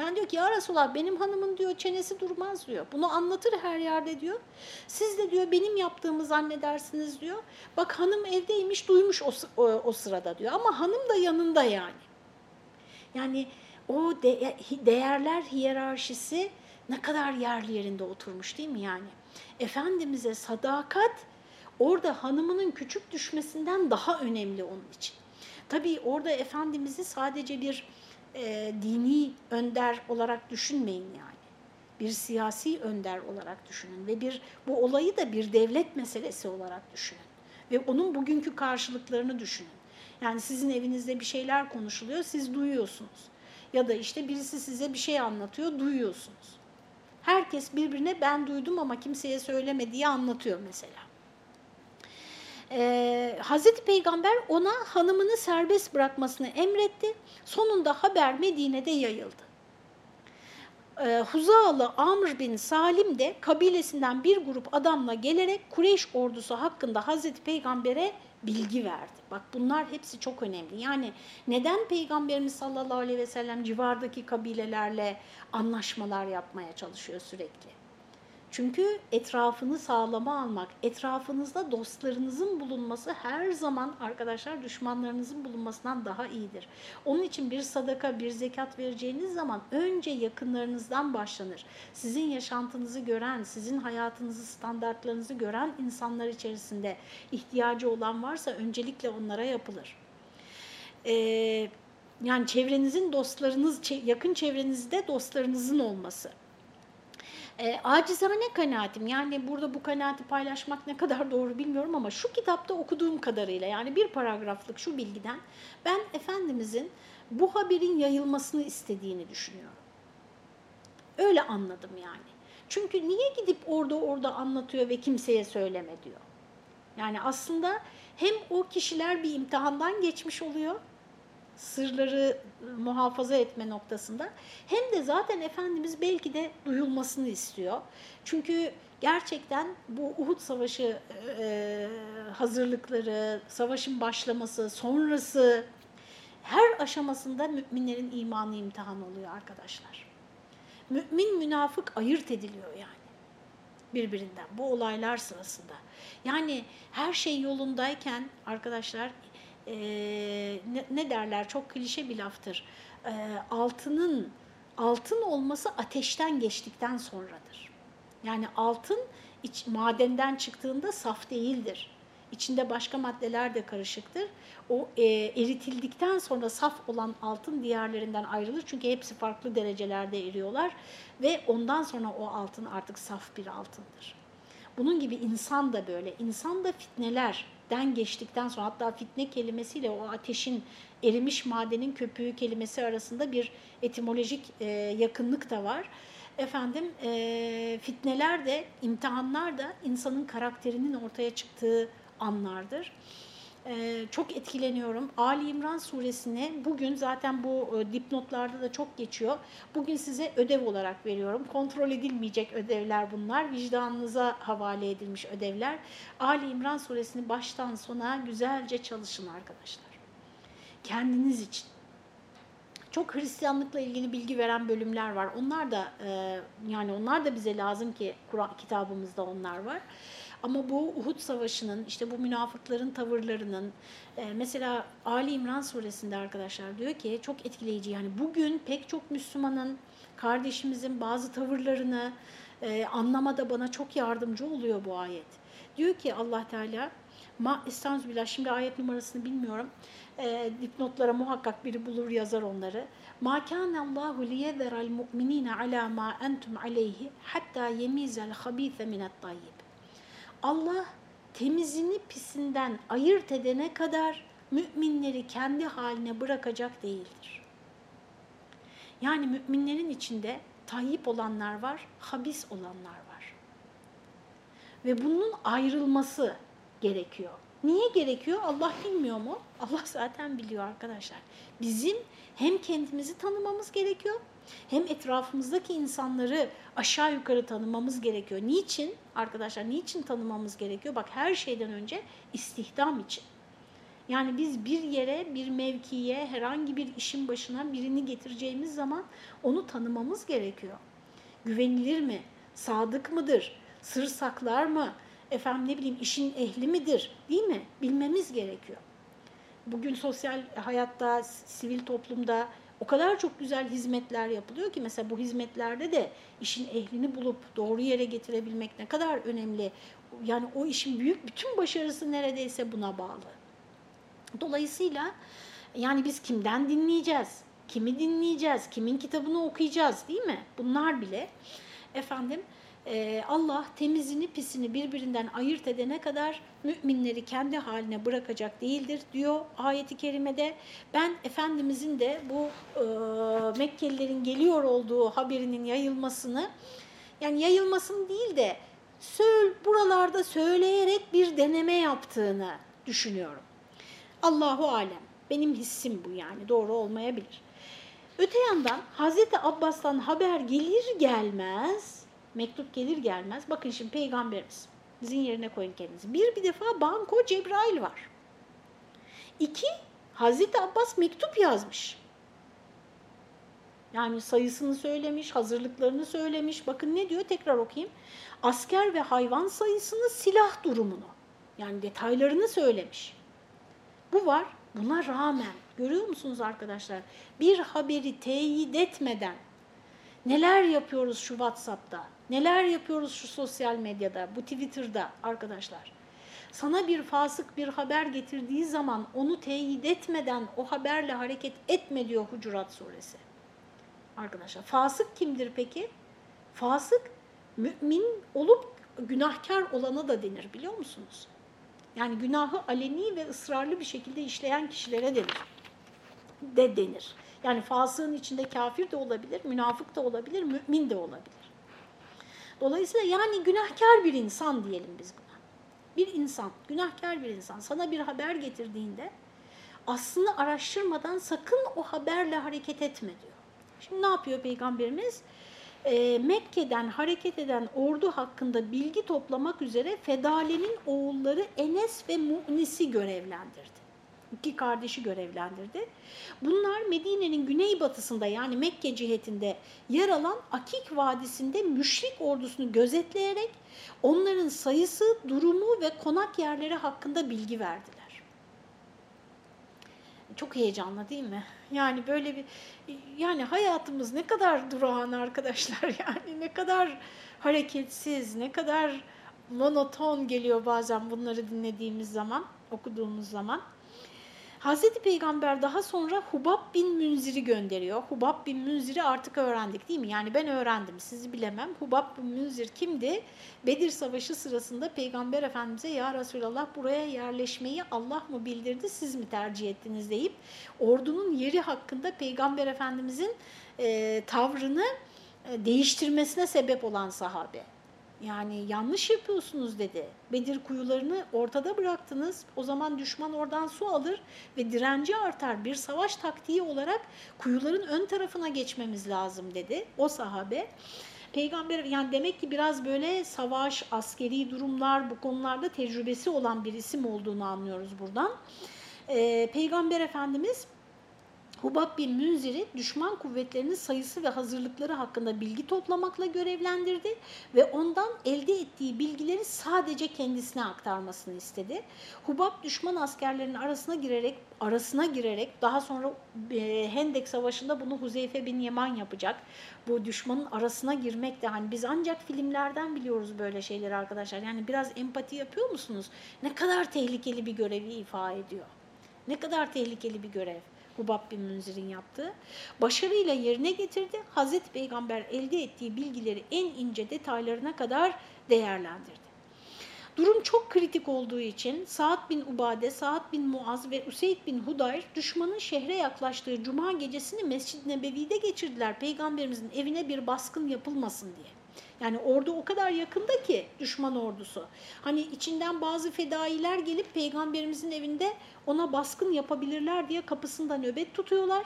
S1: Yani diyor ki ya Resulallah benim hanımın diyor çenesi durmaz diyor. Bunu anlatır her yerde diyor. Siz de diyor benim yaptığımı zannedersiniz diyor. Bak hanım evdeymiş duymuş o, o, o sırada diyor. Ama hanım da yanında yani. Yani o de, değerler hiyerarşisi ne kadar yerli yerinde oturmuş değil mi yani? Efendimiz'e sadakat orada hanımının küçük düşmesinden daha önemli onun için. Tabii orada Efendimiz'i sadece bir e, dini önder olarak düşünmeyin yani. Bir siyasi önder olarak düşünün ve bir bu olayı da bir devlet meselesi olarak düşünün. Ve onun bugünkü karşılıklarını düşünün. Yani sizin evinizde bir şeyler konuşuluyor, siz duyuyorsunuz. Ya da işte birisi size bir şey anlatıyor, duyuyorsunuz. Herkes birbirine ben duydum ama kimseye söylemediği anlatıyor mesela e, Hazreti Peygamber ona hanımını serbest bırakmasını emretti. Sonunda haber Medine'de yayıldı. E, Huzalı Amr bin Salim de kabilesinden bir grup adamla gelerek Kureyş ordusu hakkında Hazreti Peygamber'e bilgi verdi. Bak bunlar hepsi çok önemli. Yani neden Peygamberimiz sallallahu aleyhi ve sellem civardaki kabilelerle anlaşmalar yapmaya çalışıyor sürekli? Çünkü etrafını sağlama almak, etrafınızda dostlarınızın bulunması her zaman arkadaşlar düşmanlarınızın bulunmasından daha iyidir. Onun için bir sadaka, bir zekat vereceğiniz zaman önce yakınlarınızdan başlanır. Sizin yaşantınızı gören, sizin hayatınızı, standartlarınızı gören insanlar içerisinde ihtiyacı olan varsa öncelikle onlara yapılır. Ee, yani çevrenizin dostlarınız, yakın çevrenizde dostlarınızın olması. E, acizane kanaatim yani burada bu kanaati paylaşmak ne kadar doğru bilmiyorum ama şu kitapta okuduğum kadarıyla yani bir paragraflık şu bilgiden ben Efendimizin bu haberin yayılmasını istediğini düşünüyorum. Öyle anladım yani. Çünkü niye gidip orada orada anlatıyor ve kimseye söyleme diyor. Yani aslında hem o kişiler bir imtihandan geçmiş oluyor sırları muhafaza etme noktasında hem de zaten Efendimiz belki de duyulmasını istiyor. Çünkü gerçekten bu Uhud Savaşı e, hazırlıkları, savaşın başlaması, sonrası her aşamasında müminlerin imanı imtihan oluyor arkadaşlar. Mümin münafık ayırt ediliyor yani birbirinden bu olaylar sırasında. Yani her şey yolundayken arkadaşlar e, ne, ne derler çok klişe bir laftır. E, altının altın olması ateşten geçtikten sonradır. Yani altın iç, madenden çıktığında saf değildir. İçinde başka maddeler de karışıktır. O e, eritildikten sonra saf olan altın diğerlerinden ayrılır. Çünkü hepsi farklı derecelerde eriyorlar ve ondan sonra o altın artık saf bir altındır. Bunun gibi insan da böyle. İnsan da fitneler, den geçtikten sonra hatta fitne kelimesiyle o ateşin erimiş madenin köpüğü kelimesi arasında bir etimolojik e, yakınlık da var. Efendim e, fitneler de imtihanlar da insanın karakterinin ortaya çıktığı anlardır. Ee, çok etkileniyorum. Ali İmran suresini bugün zaten bu e, dipnotlarda da çok geçiyor. Bugün size ödev olarak veriyorum. Kontrol edilmeyecek ödevler bunlar. Vicdanınıza havale edilmiş ödevler. Ali İmran suresini baştan sona güzelce çalışın arkadaşlar. Kendiniz için. Çok Hristiyanlıkla ilgili bilgi veren bölümler var. Onlar da e, yani onlar da bize lazım ki Kur'an kitabımızda onlar var. Ama bu Uhud Savaşı'nın, işte bu münafıkların tavırlarının, e, mesela Ali İmran suresinde arkadaşlar diyor ki çok etkileyici. Yani bugün pek çok Müslümanın, kardeşimizin bazı tavırlarını e, anlamada bana çok yardımcı oluyor bu ayet. Diyor ki Allah Teala, Ma Estağfirullah şimdi ayet numarasını bilmiyorum. E, dipnotlara muhakkak biri bulur yazar onları. Ma kana Allahu liyezeral mu'minina ala ma entum aleyhi hatta yemizel habise minet tayyib. Allah temizini pisinden ayırt edene kadar müminleri kendi haline bırakacak değildir. Yani müminlerin içinde tayyip olanlar var, habis olanlar var. Ve bunun ayrılması gerekiyor. Niye gerekiyor? Allah bilmiyor mu? Allah zaten biliyor arkadaşlar. Bizim hem kendimizi tanımamız gerekiyor, hem etrafımızdaki insanları aşağı yukarı tanımamız gerekiyor. Niçin? Arkadaşlar niçin tanımamız gerekiyor? Bak her şeyden önce istihdam için. Yani biz bir yere, bir mevkiye, herhangi bir işin başına birini getireceğimiz zaman onu tanımamız gerekiyor. Güvenilir mi? Sadık mıdır? Sır saklar mı? Efendim ne bileyim işin ehli midir? Değil mi? Bilmemiz gerekiyor. Bugün sosyal hayatta, sivil toplumda o kadar çok güzel hizmetler yapılıyor ki mesela bu hizmetlerde de işin ehlini bulup doğru yere getirebilmek ne kadar önemli. Yani o işin büyük bütün başarısı neredeyse buna bağlı. Dolayısıyla yani biz kimden dinleyeceğiz? Kimi dinleyeceğiz? Kimin kitabını okuyacağız değil mi? Bunlar bile efendim Allah temizini pisini birbirinden ayırt edene kadar müminleri kendi haline bırakacak değildir diyor ayeti kerimede. Ben Efendimizin de bu e, Mekkelilerin geliyor olduğu haberinin yayılmasını yani yayılmasını değil de söyle, buralarda söyleyerek bir deneme yaptığını düşünüyorum. Allahu alem. Benim hissim bu yani doğru olmayabilir. Öte yandan Hazreti Abbas'tan haber gelir gelmez, mektup gelir gelmez. Bakın şimdi peygamberimiz. Sizin yerine koyun kendinizi. Bir bir defa banko Cebrail var. İki, Hazreti Abbas mektup yazmış. Yani sayısını söylemiş, hazırlıklarını söylemiş. Bakın ne diyor tekrar okuyayım. Asker ve hayvan sayısını, silah durumunu. Yani detaylarını söylemiş. Bu var. Buna rağmen görüyor musunuz arkadaşlar? Bir haberi teyit etmeden neler yapıyoruz şu WhatsApp'ta, neler yapıyoruz şu sosyal medyada, bu Twitter'da arkadaşlar. Sana bir fasık bir haber getirdiği zaman onu teyit etmeden o haberle hareket etme diyor Hucurat suresi. Arkadaşlar fasık kimdir peki? Fasık mümin olup günahkar olana da denir biliyor musunuz? Yani günahı aleni ve ısrarlı bir şekilde işleyen kişilere denir. De denir. Yani fasığın içinde kafir de olabilir, münafık da olabilir, mümin de olabilir. Dolayısıyla yani günahkar bir insan diyelim biz buna. Bir insan, günahkar bir insan sana bir haber getirdiğinde aslında araştırmadan sakın o haberle hareket etme diyor. Şimdi ne yapıyor Peygamberimiz? e, Mekke'den hareket eden ordu hakkında bilgi toplamak üzere Fedale'nin oğulları Enes ve Mu'nis'i görevlendirdi. İki kardeşi görevlendirdi. Bunlar Medine'nin güneybatısında yani Mekke cihetinde yer alan Akik Vadisi'nde müşrik ordusunu gözetleyerek onların sayısı, durumu ve konak yerleri hakkında bilgi verdiler. Çok heyecanlı değil mi? Yani böyle bir yani hayatımız ne kadar durağan arkadaşlar yani ne kadar hareketsiz, ne kadar monoton geliyor bazen bunları dinlediğimiz zaman, okuduğumuz zaman. Hazreti Peygamber daha sonra Hubab bin Münzir'i gönderiyor. Hubab bin Münzir'i artık öğrendik değil mi? Yani ben öğrendim, sizi bilemem. Hubab bin Münzir kimdi? Bedir Savaşı sırasında Peygamber Efendimiz'e ya Resulallah buraya yerleşmeyi Allah mı bildirdi, siz mi tercih ettiniz deyip ordunun yeri hakkında Peygamber Efendimiz'in e, tavrını değiştirmesine sebep olan sahabe. Yani yanlış yapıyorsunuz dedi. Bedir kuyularını ortada bıraktınız. O zaman düşman oradan su alır ve direnci artar. Bir savaş taktiği olarak kuyuların ön tarafına geçmemiz lazım dedi o sahabe. Peygamber yani demek ki biraz böyle savaş, askeri durumlar bu konularda tecrübesi olan bir isim olduğunu anlıyoruz buradan. Ee, Peygamber Efendimiz Hubab bin Münzir'i düşman kuvvetlerinin sayısı ve hazırlıkları hakkında bilgi toplamakla görevlendirdi ve ondan elde ettiği bilgileri sadece kendisine aktarmasını istedi. Hubab düşman askerlerinin arasına girerek arasına girerek daha sonra e, Hendek Savaşı'nda bunu Huzeyfe bin Yeman yapacak. Bu düşmanın arasına girmek de hani biz ancak filmlerden biliyoruz böyle şeyleri arkadaşlar. Yani biraz empati yapıyor musunuz? Ne kadar tehlikeli bir görevi ifa ediyor. Ne kadar tehlikeli bir görev. Hubab bin Münzir'in yaptığı. Başarıyla yerine getirdi. Hazreti Peygamber elde ettiği bilgileri en ince detaylarına kadar değerlendirdi. Durum çok kritik olduğu için Saad bin Ubade, Saad bin Muaz ve Üseyd bin Hudayr düşmanın şehre yaklaştığı cuma gecesini Mescid-i Nebevi'de geçirdiler. Peygamberimizin evine bir baskın yapılmasın diye. Yani ordu o kadar yakında ki düşman ordusu. Hani içinden bazı fedailer gelip peygamberimizin evinde ona baskın yapabilirler diye kapısında nöbet tutuyorlar.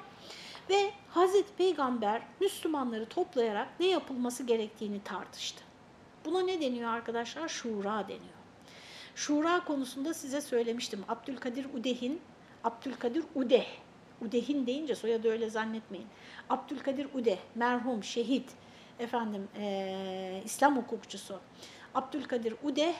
S1: Ve Hazreti Peygamber Müslümanları toplayarak ne yapılması gerektiğini tartıştı. Buna ne deniyor arkadaşlar? Şura deniyor. Şura konusunda size söylemiştim. Abdülkadir Udeh'in, Abdülkadir Udeh, Udeh'in deyince soyadı öyle zannetmeyin. Abdülkadir Udeh, merhum, şehit, efendim e, İslam hukukçusu Abdülkadir Udeh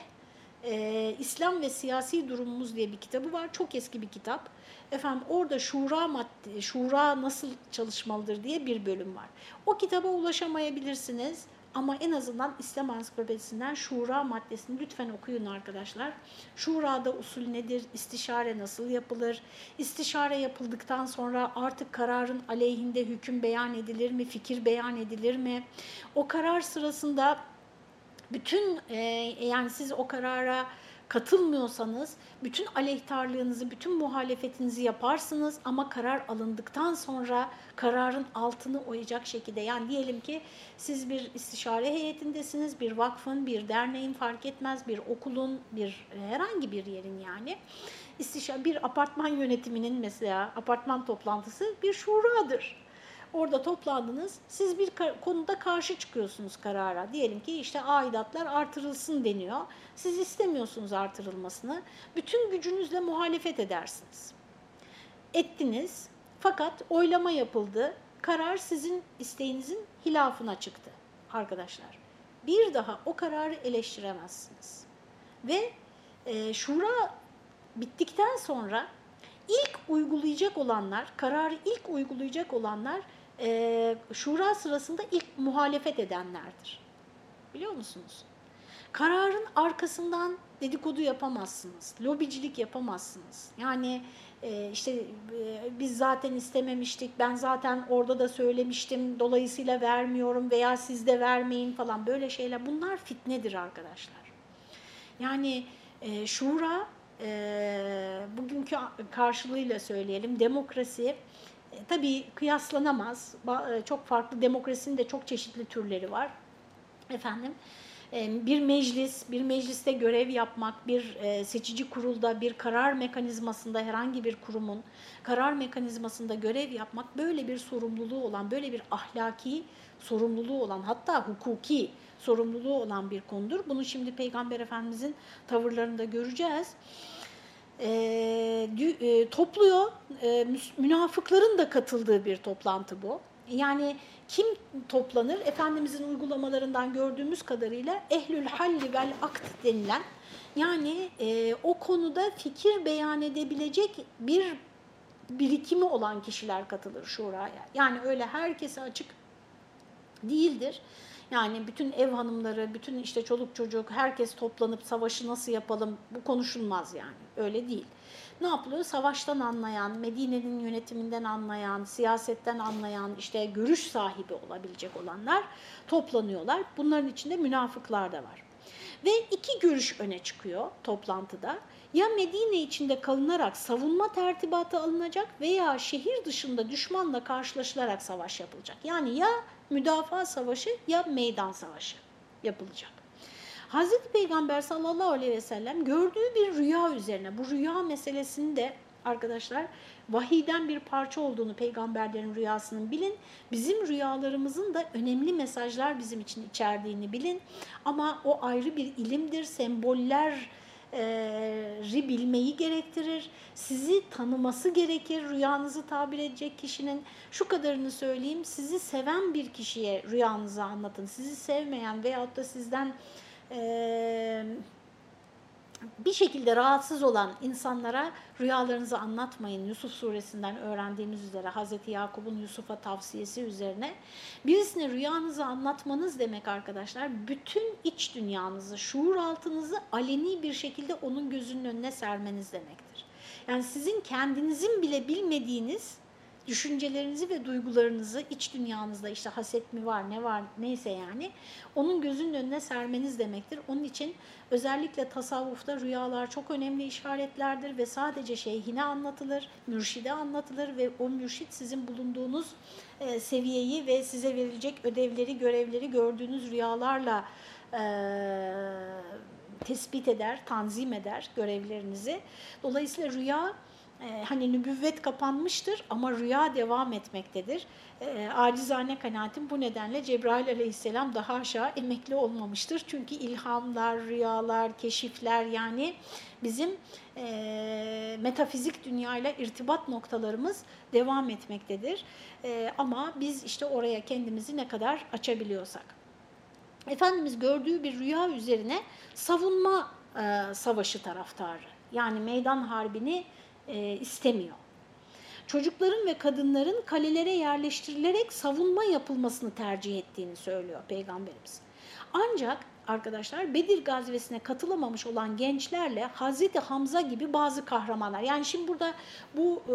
S1: e, İslam ve Siyasi Durumumuz diye bir kitabı var. Çok eski bir kitap. Efendim orada şura madde, şura nasıl çalışmalıdır diye bir bölüm var. O kitaba ulaşamayabilirsiniz. Ama en azından İslam Ansiklopedisinden Şura maddesini lütfen okuyun arkadaşlar. Şurada usul nedir? İstişare nasıl yapılır? İstişare yapıldıktan sonra artık kararın aleyhinde hüküm beyan edilir mi? Fikir beyan edilir mi? O karar sırasında bütün e, yani siz o karara katılmıyorsanız bütün aleyhtarlığınızı, bütün muhalefetinizi yaparsınız ama karar alındıktan sonra kararın altını oyacak şekilde yani diyelim ki siz bir istişare heyetindesiniz, bir vakfın, bir derneğin fark etmez, bir okulun, bir herhangi bir yerin yani. İstişare bir apartman yönetiminin mesela apartman toplantısı bir şuradır orada toplandınız. Siz bir konuda karşı çıkıyorsunuz karara. Diyelim ki işte aidatlar artırılsın deniyor. Siz istemiyorsunuz artırılmasını. Bütün gücünüzle muhalefet edersiniz. Ettiniz fakat oylama yapıldı. Karar sizin isteğinizin hilafına çıktı arkadaşlar. Bir daha o kararı eleştiremezsiniz. Ve e, şura bittikten sonra ilk uygulayacak olanlar, kararı ilk uygulayacak olanlar e, şura sırasında ilk muhalefet edenlerdir. Biliyor musunuz? Kararın arkasından dedikodu yapamazsınız, lobicilik yapamazsınız. Yani e, işte e, biz zaten istememiştik, ben zaten orada da söylemiştim, dolayısıyla vermiyorum veya siz de vermeyin falan böyle şeyler. Bunlar fitnedir arkadaşlar. Yani e, şura, e, bugünkü karşılığıyla söyleyelim, demokrasi tabii kıyaslanamaz. E, çok farklı demokrasinin de çok çeşitli türleri var. Efendim e, bir meclis, bir mecliste görev yapmak, bir seçici kurulda, bir karar mekanizmasında herhangi bir kurumun karar mekanizmasında görev yapmak böyle bir sorumluluğu olan, böyle bir ahlaki sorumluluğu olan, hatta hukuki sorumluluğu olan bir konudur. Bunu şimdi Peygamber Efendimizin tavırlarında göreceğiz e, e, topluyor. E, münafıkların da katıldığı bir toplantı bu. Yani kim toplanır? Efendimizin uygulamalarından gördüğümüz kadarıyla ehlül halli vel akt denilen yani e, o konuda fikir beyan edebilecek bir birikimi olan kişiler katılır şuraya. Yani öyle herkese açık değildir. Yani bütün ev hanımları, bütün işte çoluk çocuk, herkes toplanıp savaşı nasıl yapalım bu konuşulmaz yani. Öyle değil. Ne yapılıyor? Savaştan anlayan, Medine'nin yönetiminden anlayan, siyasetten anlayan, işte görüş sahibi olabilecek olanlar toplanıyorlar. Bunların içinde münafıklar da var. Ve iki görüş öne çıkıyor toplantıda. Ya Medine içinde kalınarak savunma tertibatı alınacak veya şehir dışında düşmanla karşılaşılarak savaş yapılacak. Yani ya müdafaa savaşı ya meydan savaşı yapılacak. Hazreti Peygamber sallallahu aleyhi ve sellem gördüğü bir rüya üzerine, bu rüya meselesini de arkadaşlar vahiden bir parça olduğunu peygamberlerin rüyasının bilin. Bizim rüyalarımızın da önemli mesajlar bizim için içerdiğini bilin. Ama o ayrı bir ilimdir, semboller ri bilmeyi gerektirir. Sizi tanıması gerekir rüyanızı tabir edecek kişinin. Şu kadarını söyleyeyim, sizi seven bir kişiye rüyanızı anlatın. Sizi sevmeyen veyahut da sizden e, bir şekilde rahatsız olan insanlara rüyalarınızı anlatmayın. Yusuf suresinden öğrendiğimiz üzere Hazreti Yakup'un Yusuf'a tavsiyesi üzerine birisine rüyanızı anlatmanız demek arkadaşlar bütün iç dünyanızı, şuur altınızı aleni bir şekilde onun gözünün önüne sermeniz demektir. Yani sizin kendinizin bile bilmediğiniz düşüncelerinizi ve duygularınızı iç dünyanızda işte haset mi var ne var neyse yani onun gözünün önüne sermeniz demektir. Onun için özellikle tasavvufta rüyalar çok önemli işaretlerdir ve sadece şeyhine anlatılır, mürşide anlatılır ve o mürşit sizin bulunduğunuz e, seviyeyi ve size verilecek ödevleri, görevleri gördüğünüz rüyalarla e, tespit eder, tanzim eder görevlerinizi. Dolayısıyla rüya e, hani nübüvvet kapanmıştır ama rüya devam etmektedir. E, acizane kanaatim bu nedenle Cebrail aleyhisselam daha aşağı emekli olmamıştır. Çünkü ilhamlar, rüyalar, keşifler yani bizim e, metafizik dünyayla irtibat noktalarımız devam etmektedir. E, ama biz işte oraya kendimizi ne kadar açabiliyorsak. Efendimiz gördüğü bir rüya üzerine savunma e, savaşı taraftarı. Yani meydan harbini e, istemiyor. Çocukların ve kadınların kalelere yerleştirilerek savunma yapılmasını tercih ettiğini söylüyor Peygamberimiz. Ancak arkadaşlar Bedir gazvesine katılamamış olan gençlerle Hazreti Hamza gibi bazı kahramanlar. Yani şimdi burada bu e,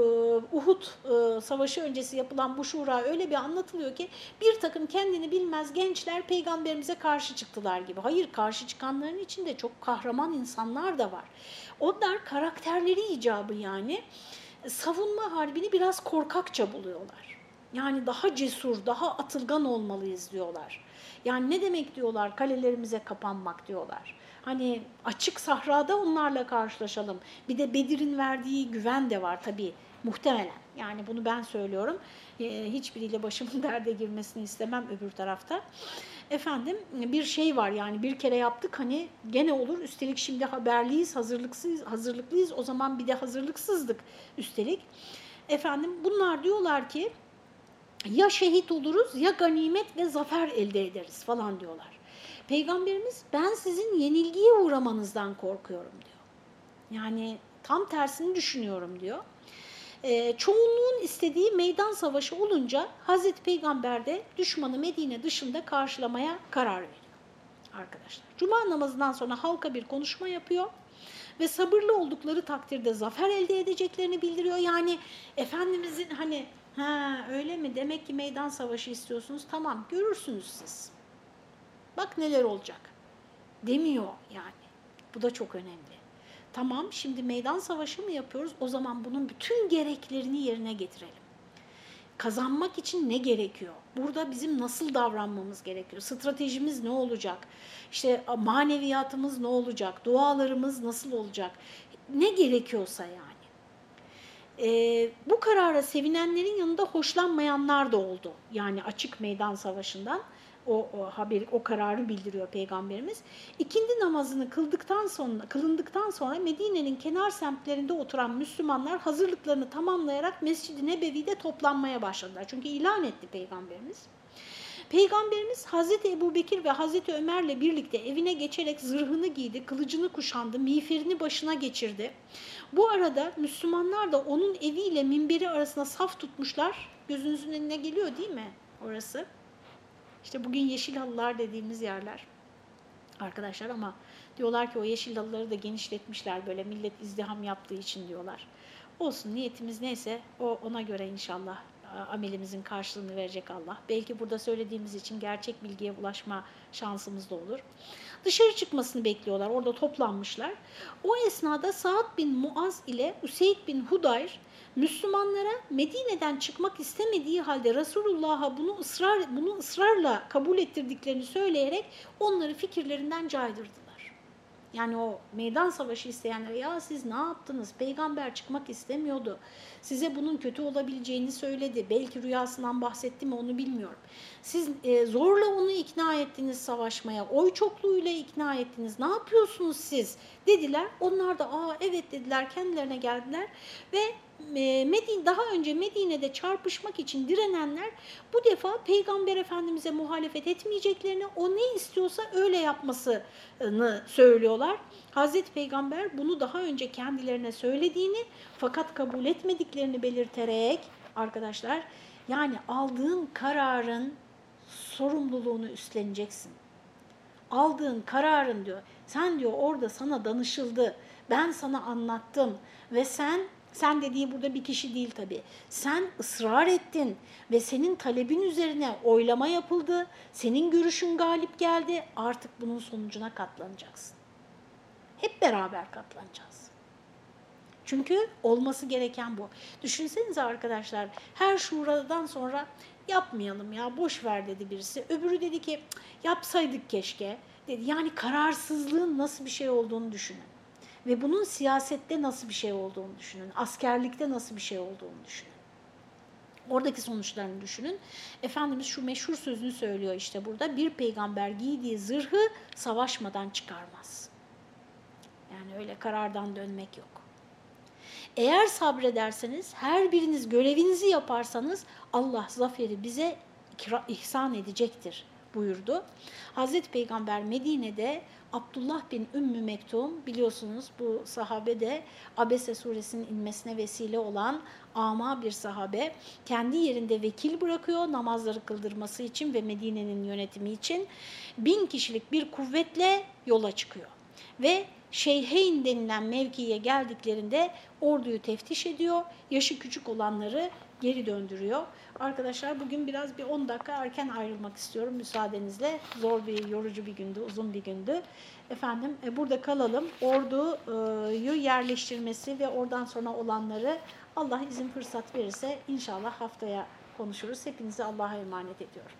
S1: Uhud e, savaşı öncesi yapılan bu şura öyle bir anlatılıyor ki bir takım kendini bilmez gençler peygamberimize karşı çıktılar gibi. Hayır karşı çıkanların içinde çok kahraman insanlar da var. Onlar karakterleri icabı yani savunma harbini biraz korkakça buluyorlar. Yani daha cesur, daha atılgan olmalıyız diyorlar. Yani ne demek diyorlar kalelerimize kapanmak diyorlar. Hani açık sahrada onlarla karşılaşalım. Bir de Bedir'in verdiği güven de var tabii muhtemelen. Yani bunu ben söylüyorum. Hiçbiriyle başımın derde girmesini istemem öbür tarafta efendim bir şey var yani bir kere yaptık hani gene olur. Üstelik şimdi haberliyiz, hazırlıksız, hazırlıklıyız. O zaman bir de hazırlıksızdık üstelik. Efendim bunlar diyorlar ki ya şehit oluruz ya ganimet ve zafer elde ederiz falan diyorlar. Peygamberimiz ben sizin yenilgiye uğramanızdan korkuyorum diyor. Yani tam tersini düşünüyorum diyor. E, çoğunluğun istediği meydan savaşı olunca Hazreti Peygamber de düşmanı Medine dışında karşılamaya karar veriyor arkadaşlar. Cuma namazından sonra halka bir konuşma yapıyor ve sabırlı oldukları takdirde zafer elde edeceklerini bildiriyor. Yani Efendimizin hani ha öyle mi demek ki meydan savaşı istiyorsunuz tamam görürsünüz siz. Bak neler olacak demiyor yani. Bu da çok önemli. Tamam şimdi meydan savaşı mı yapıyoruz? O zaman bunun bütün gereklerini yerine getirelim. Kazanmak için ne gerekiyor? Burada bizim nasıl davranmamız gerekiyor? Stratejimiz ne olacak? İşte maneviyatımız ne olacak? Dualarımız nasıl olacak? Ne gerekiyorsa yani. Ee, bu karara sevinenlerin yanında hoşlanmayanlar da oldu. Yani açık meydan savaşından o, o haberi, o kararı bildiriyor Peygamberimiz. İkindi namazını kıldıktan sonra, kılındıktan sonra Medine'nin kenar semtlerinde oturan Müslümanlar hazırlıklarını tamamlayarak Mescid-i Nebevi'de toplanmaya başladılar. Çünkü ilan etti Peygamberimiz. Peygamberimiz Hazreti Ebu Bekir ve Hazreti Ömer'le birlikte evine geçerek zırhını giydi, kılıcını kuşandı, miğferini başına geçirdi. Bu arada Müslümanlar da onun eviyle minberi arasında saf tutmuşlar. Gözünüzün önüne geliyor değil mi orası? İşte bugün yeşil halılar dediğimiz yerler arkadaşlar ama diyorlar ki o yeşil halıları da genişletmişler böyle millet izdiham yaptığı için diyorlar. Olsun niyetimiz neyse o ona göre inşallah amelimizin karşılığını verecek Allah. Belki burada söylediğimiz için gerçek bilgiye ulaşma şansımız da olur. Dışarı çıkmasını bekliyorlar. Orada toplanmışlar. O esnada Saad bin Muaz ile Üseyd bin Hudayr Müslümanlara Medine'den çıkmak istemediği halde Resulullah'a bunu ısrar bunu ısrarla kabul ettirdiklerini söyleyerek onları fikirlerinden caydırdılar. Yani o meydan savaşı isteyenlere ya siz ne yaptınız? Peygamber çıkmak istemiyordu. Size bunun kötü olabileceğini söyledi. Belki rüyasından bahsetti mi onu bilmiyorum. Siz e, zorla onu ikna ettiniz savaşmaya. Oy çokluğuyla ikna ettiniz. Ne yapıyorsunuz siz? Dediler. Onlar da aa evet dediler. Kendilerine geldiler ve Medine, daha önce Medine'de çarpışmak için direnenler bu defa Peygamber Efendimiz'e muhalefet etmeyeceklerini, o ne istiyorsa öyle yapmasını söylüyorlar. Hazreti Peygamber bunu daha önce kendilerine söylediğini fakat kabul etmediklerini belirterek arkadaşlar yani aldığın kararın sorumluluğunu üstleneceksin. Aldığın kararın diyor, sen diyor orada sana danışıldı, ben sana anlattım ve sen sen dediği burada bir kişi değil tabii. Sen ısrar ettin ve senin talebin üzerine oylama yapıldı. Senin görüşün galip geldi. Artık bunun sonucuna katlanacaksın. Hep beraber katlanacağız. Çünkü olması gereken bu. Düşünsenize arkadaşlar her şuradan sonra yapmayalım ya boş ver dedi birisi. Öbürü dedi ki yapsaydık keşke dedi. Yani kararsızlığın nasıl bir şey olduğunu düşünün. Ve bunun siyasette nasıl bir şey olduğunu düşünün. Askerlikte nasıl bir şey olduğunu düşünün. Oradaki sonuçlarını düşünün. Efendimiz şu meşhur sözünü söylüyor işte burada. Bir peygamber giydiği zırhı savaşmadan çıkarmaz. Yani öyle karardan dönmek yok. Eğer sabrederseniz, her biriniz görevinizi yaparsanız Allah zaferi bize ihsan edecektir buyurdu. Hazreti Peygamber Medine'de Abdullah bin Ümmü Mektum biliyorsunuz bu sahabe de Abese suresinin inmesine vesile olan ama bir sahabe kendi yerinde vekil bırakıyor namazları kıldırması için ve Medine'nin yönetimi için bin kişilik bir kuvvetle yola çıkıyor. Ve Şeyheyn denilen mevkiye geldiklerinde orduyu teftiş ediyor, yaşı küçük olanları geri döndürüyor. Arkadaşlar bugün biraz bir 10 dakika erken ayrılmak istiyorum müsaadenizle. Zor bir, yorucu bir gündü, uzun bir gündü. Efendim e, burada kalalım. Orduyu yerleştirmesi ve oradan sonra olanları Allah izin fırsat verirse inşallah haftaya konuşuruz. Hepinizi Allah'a emanet ediyorum.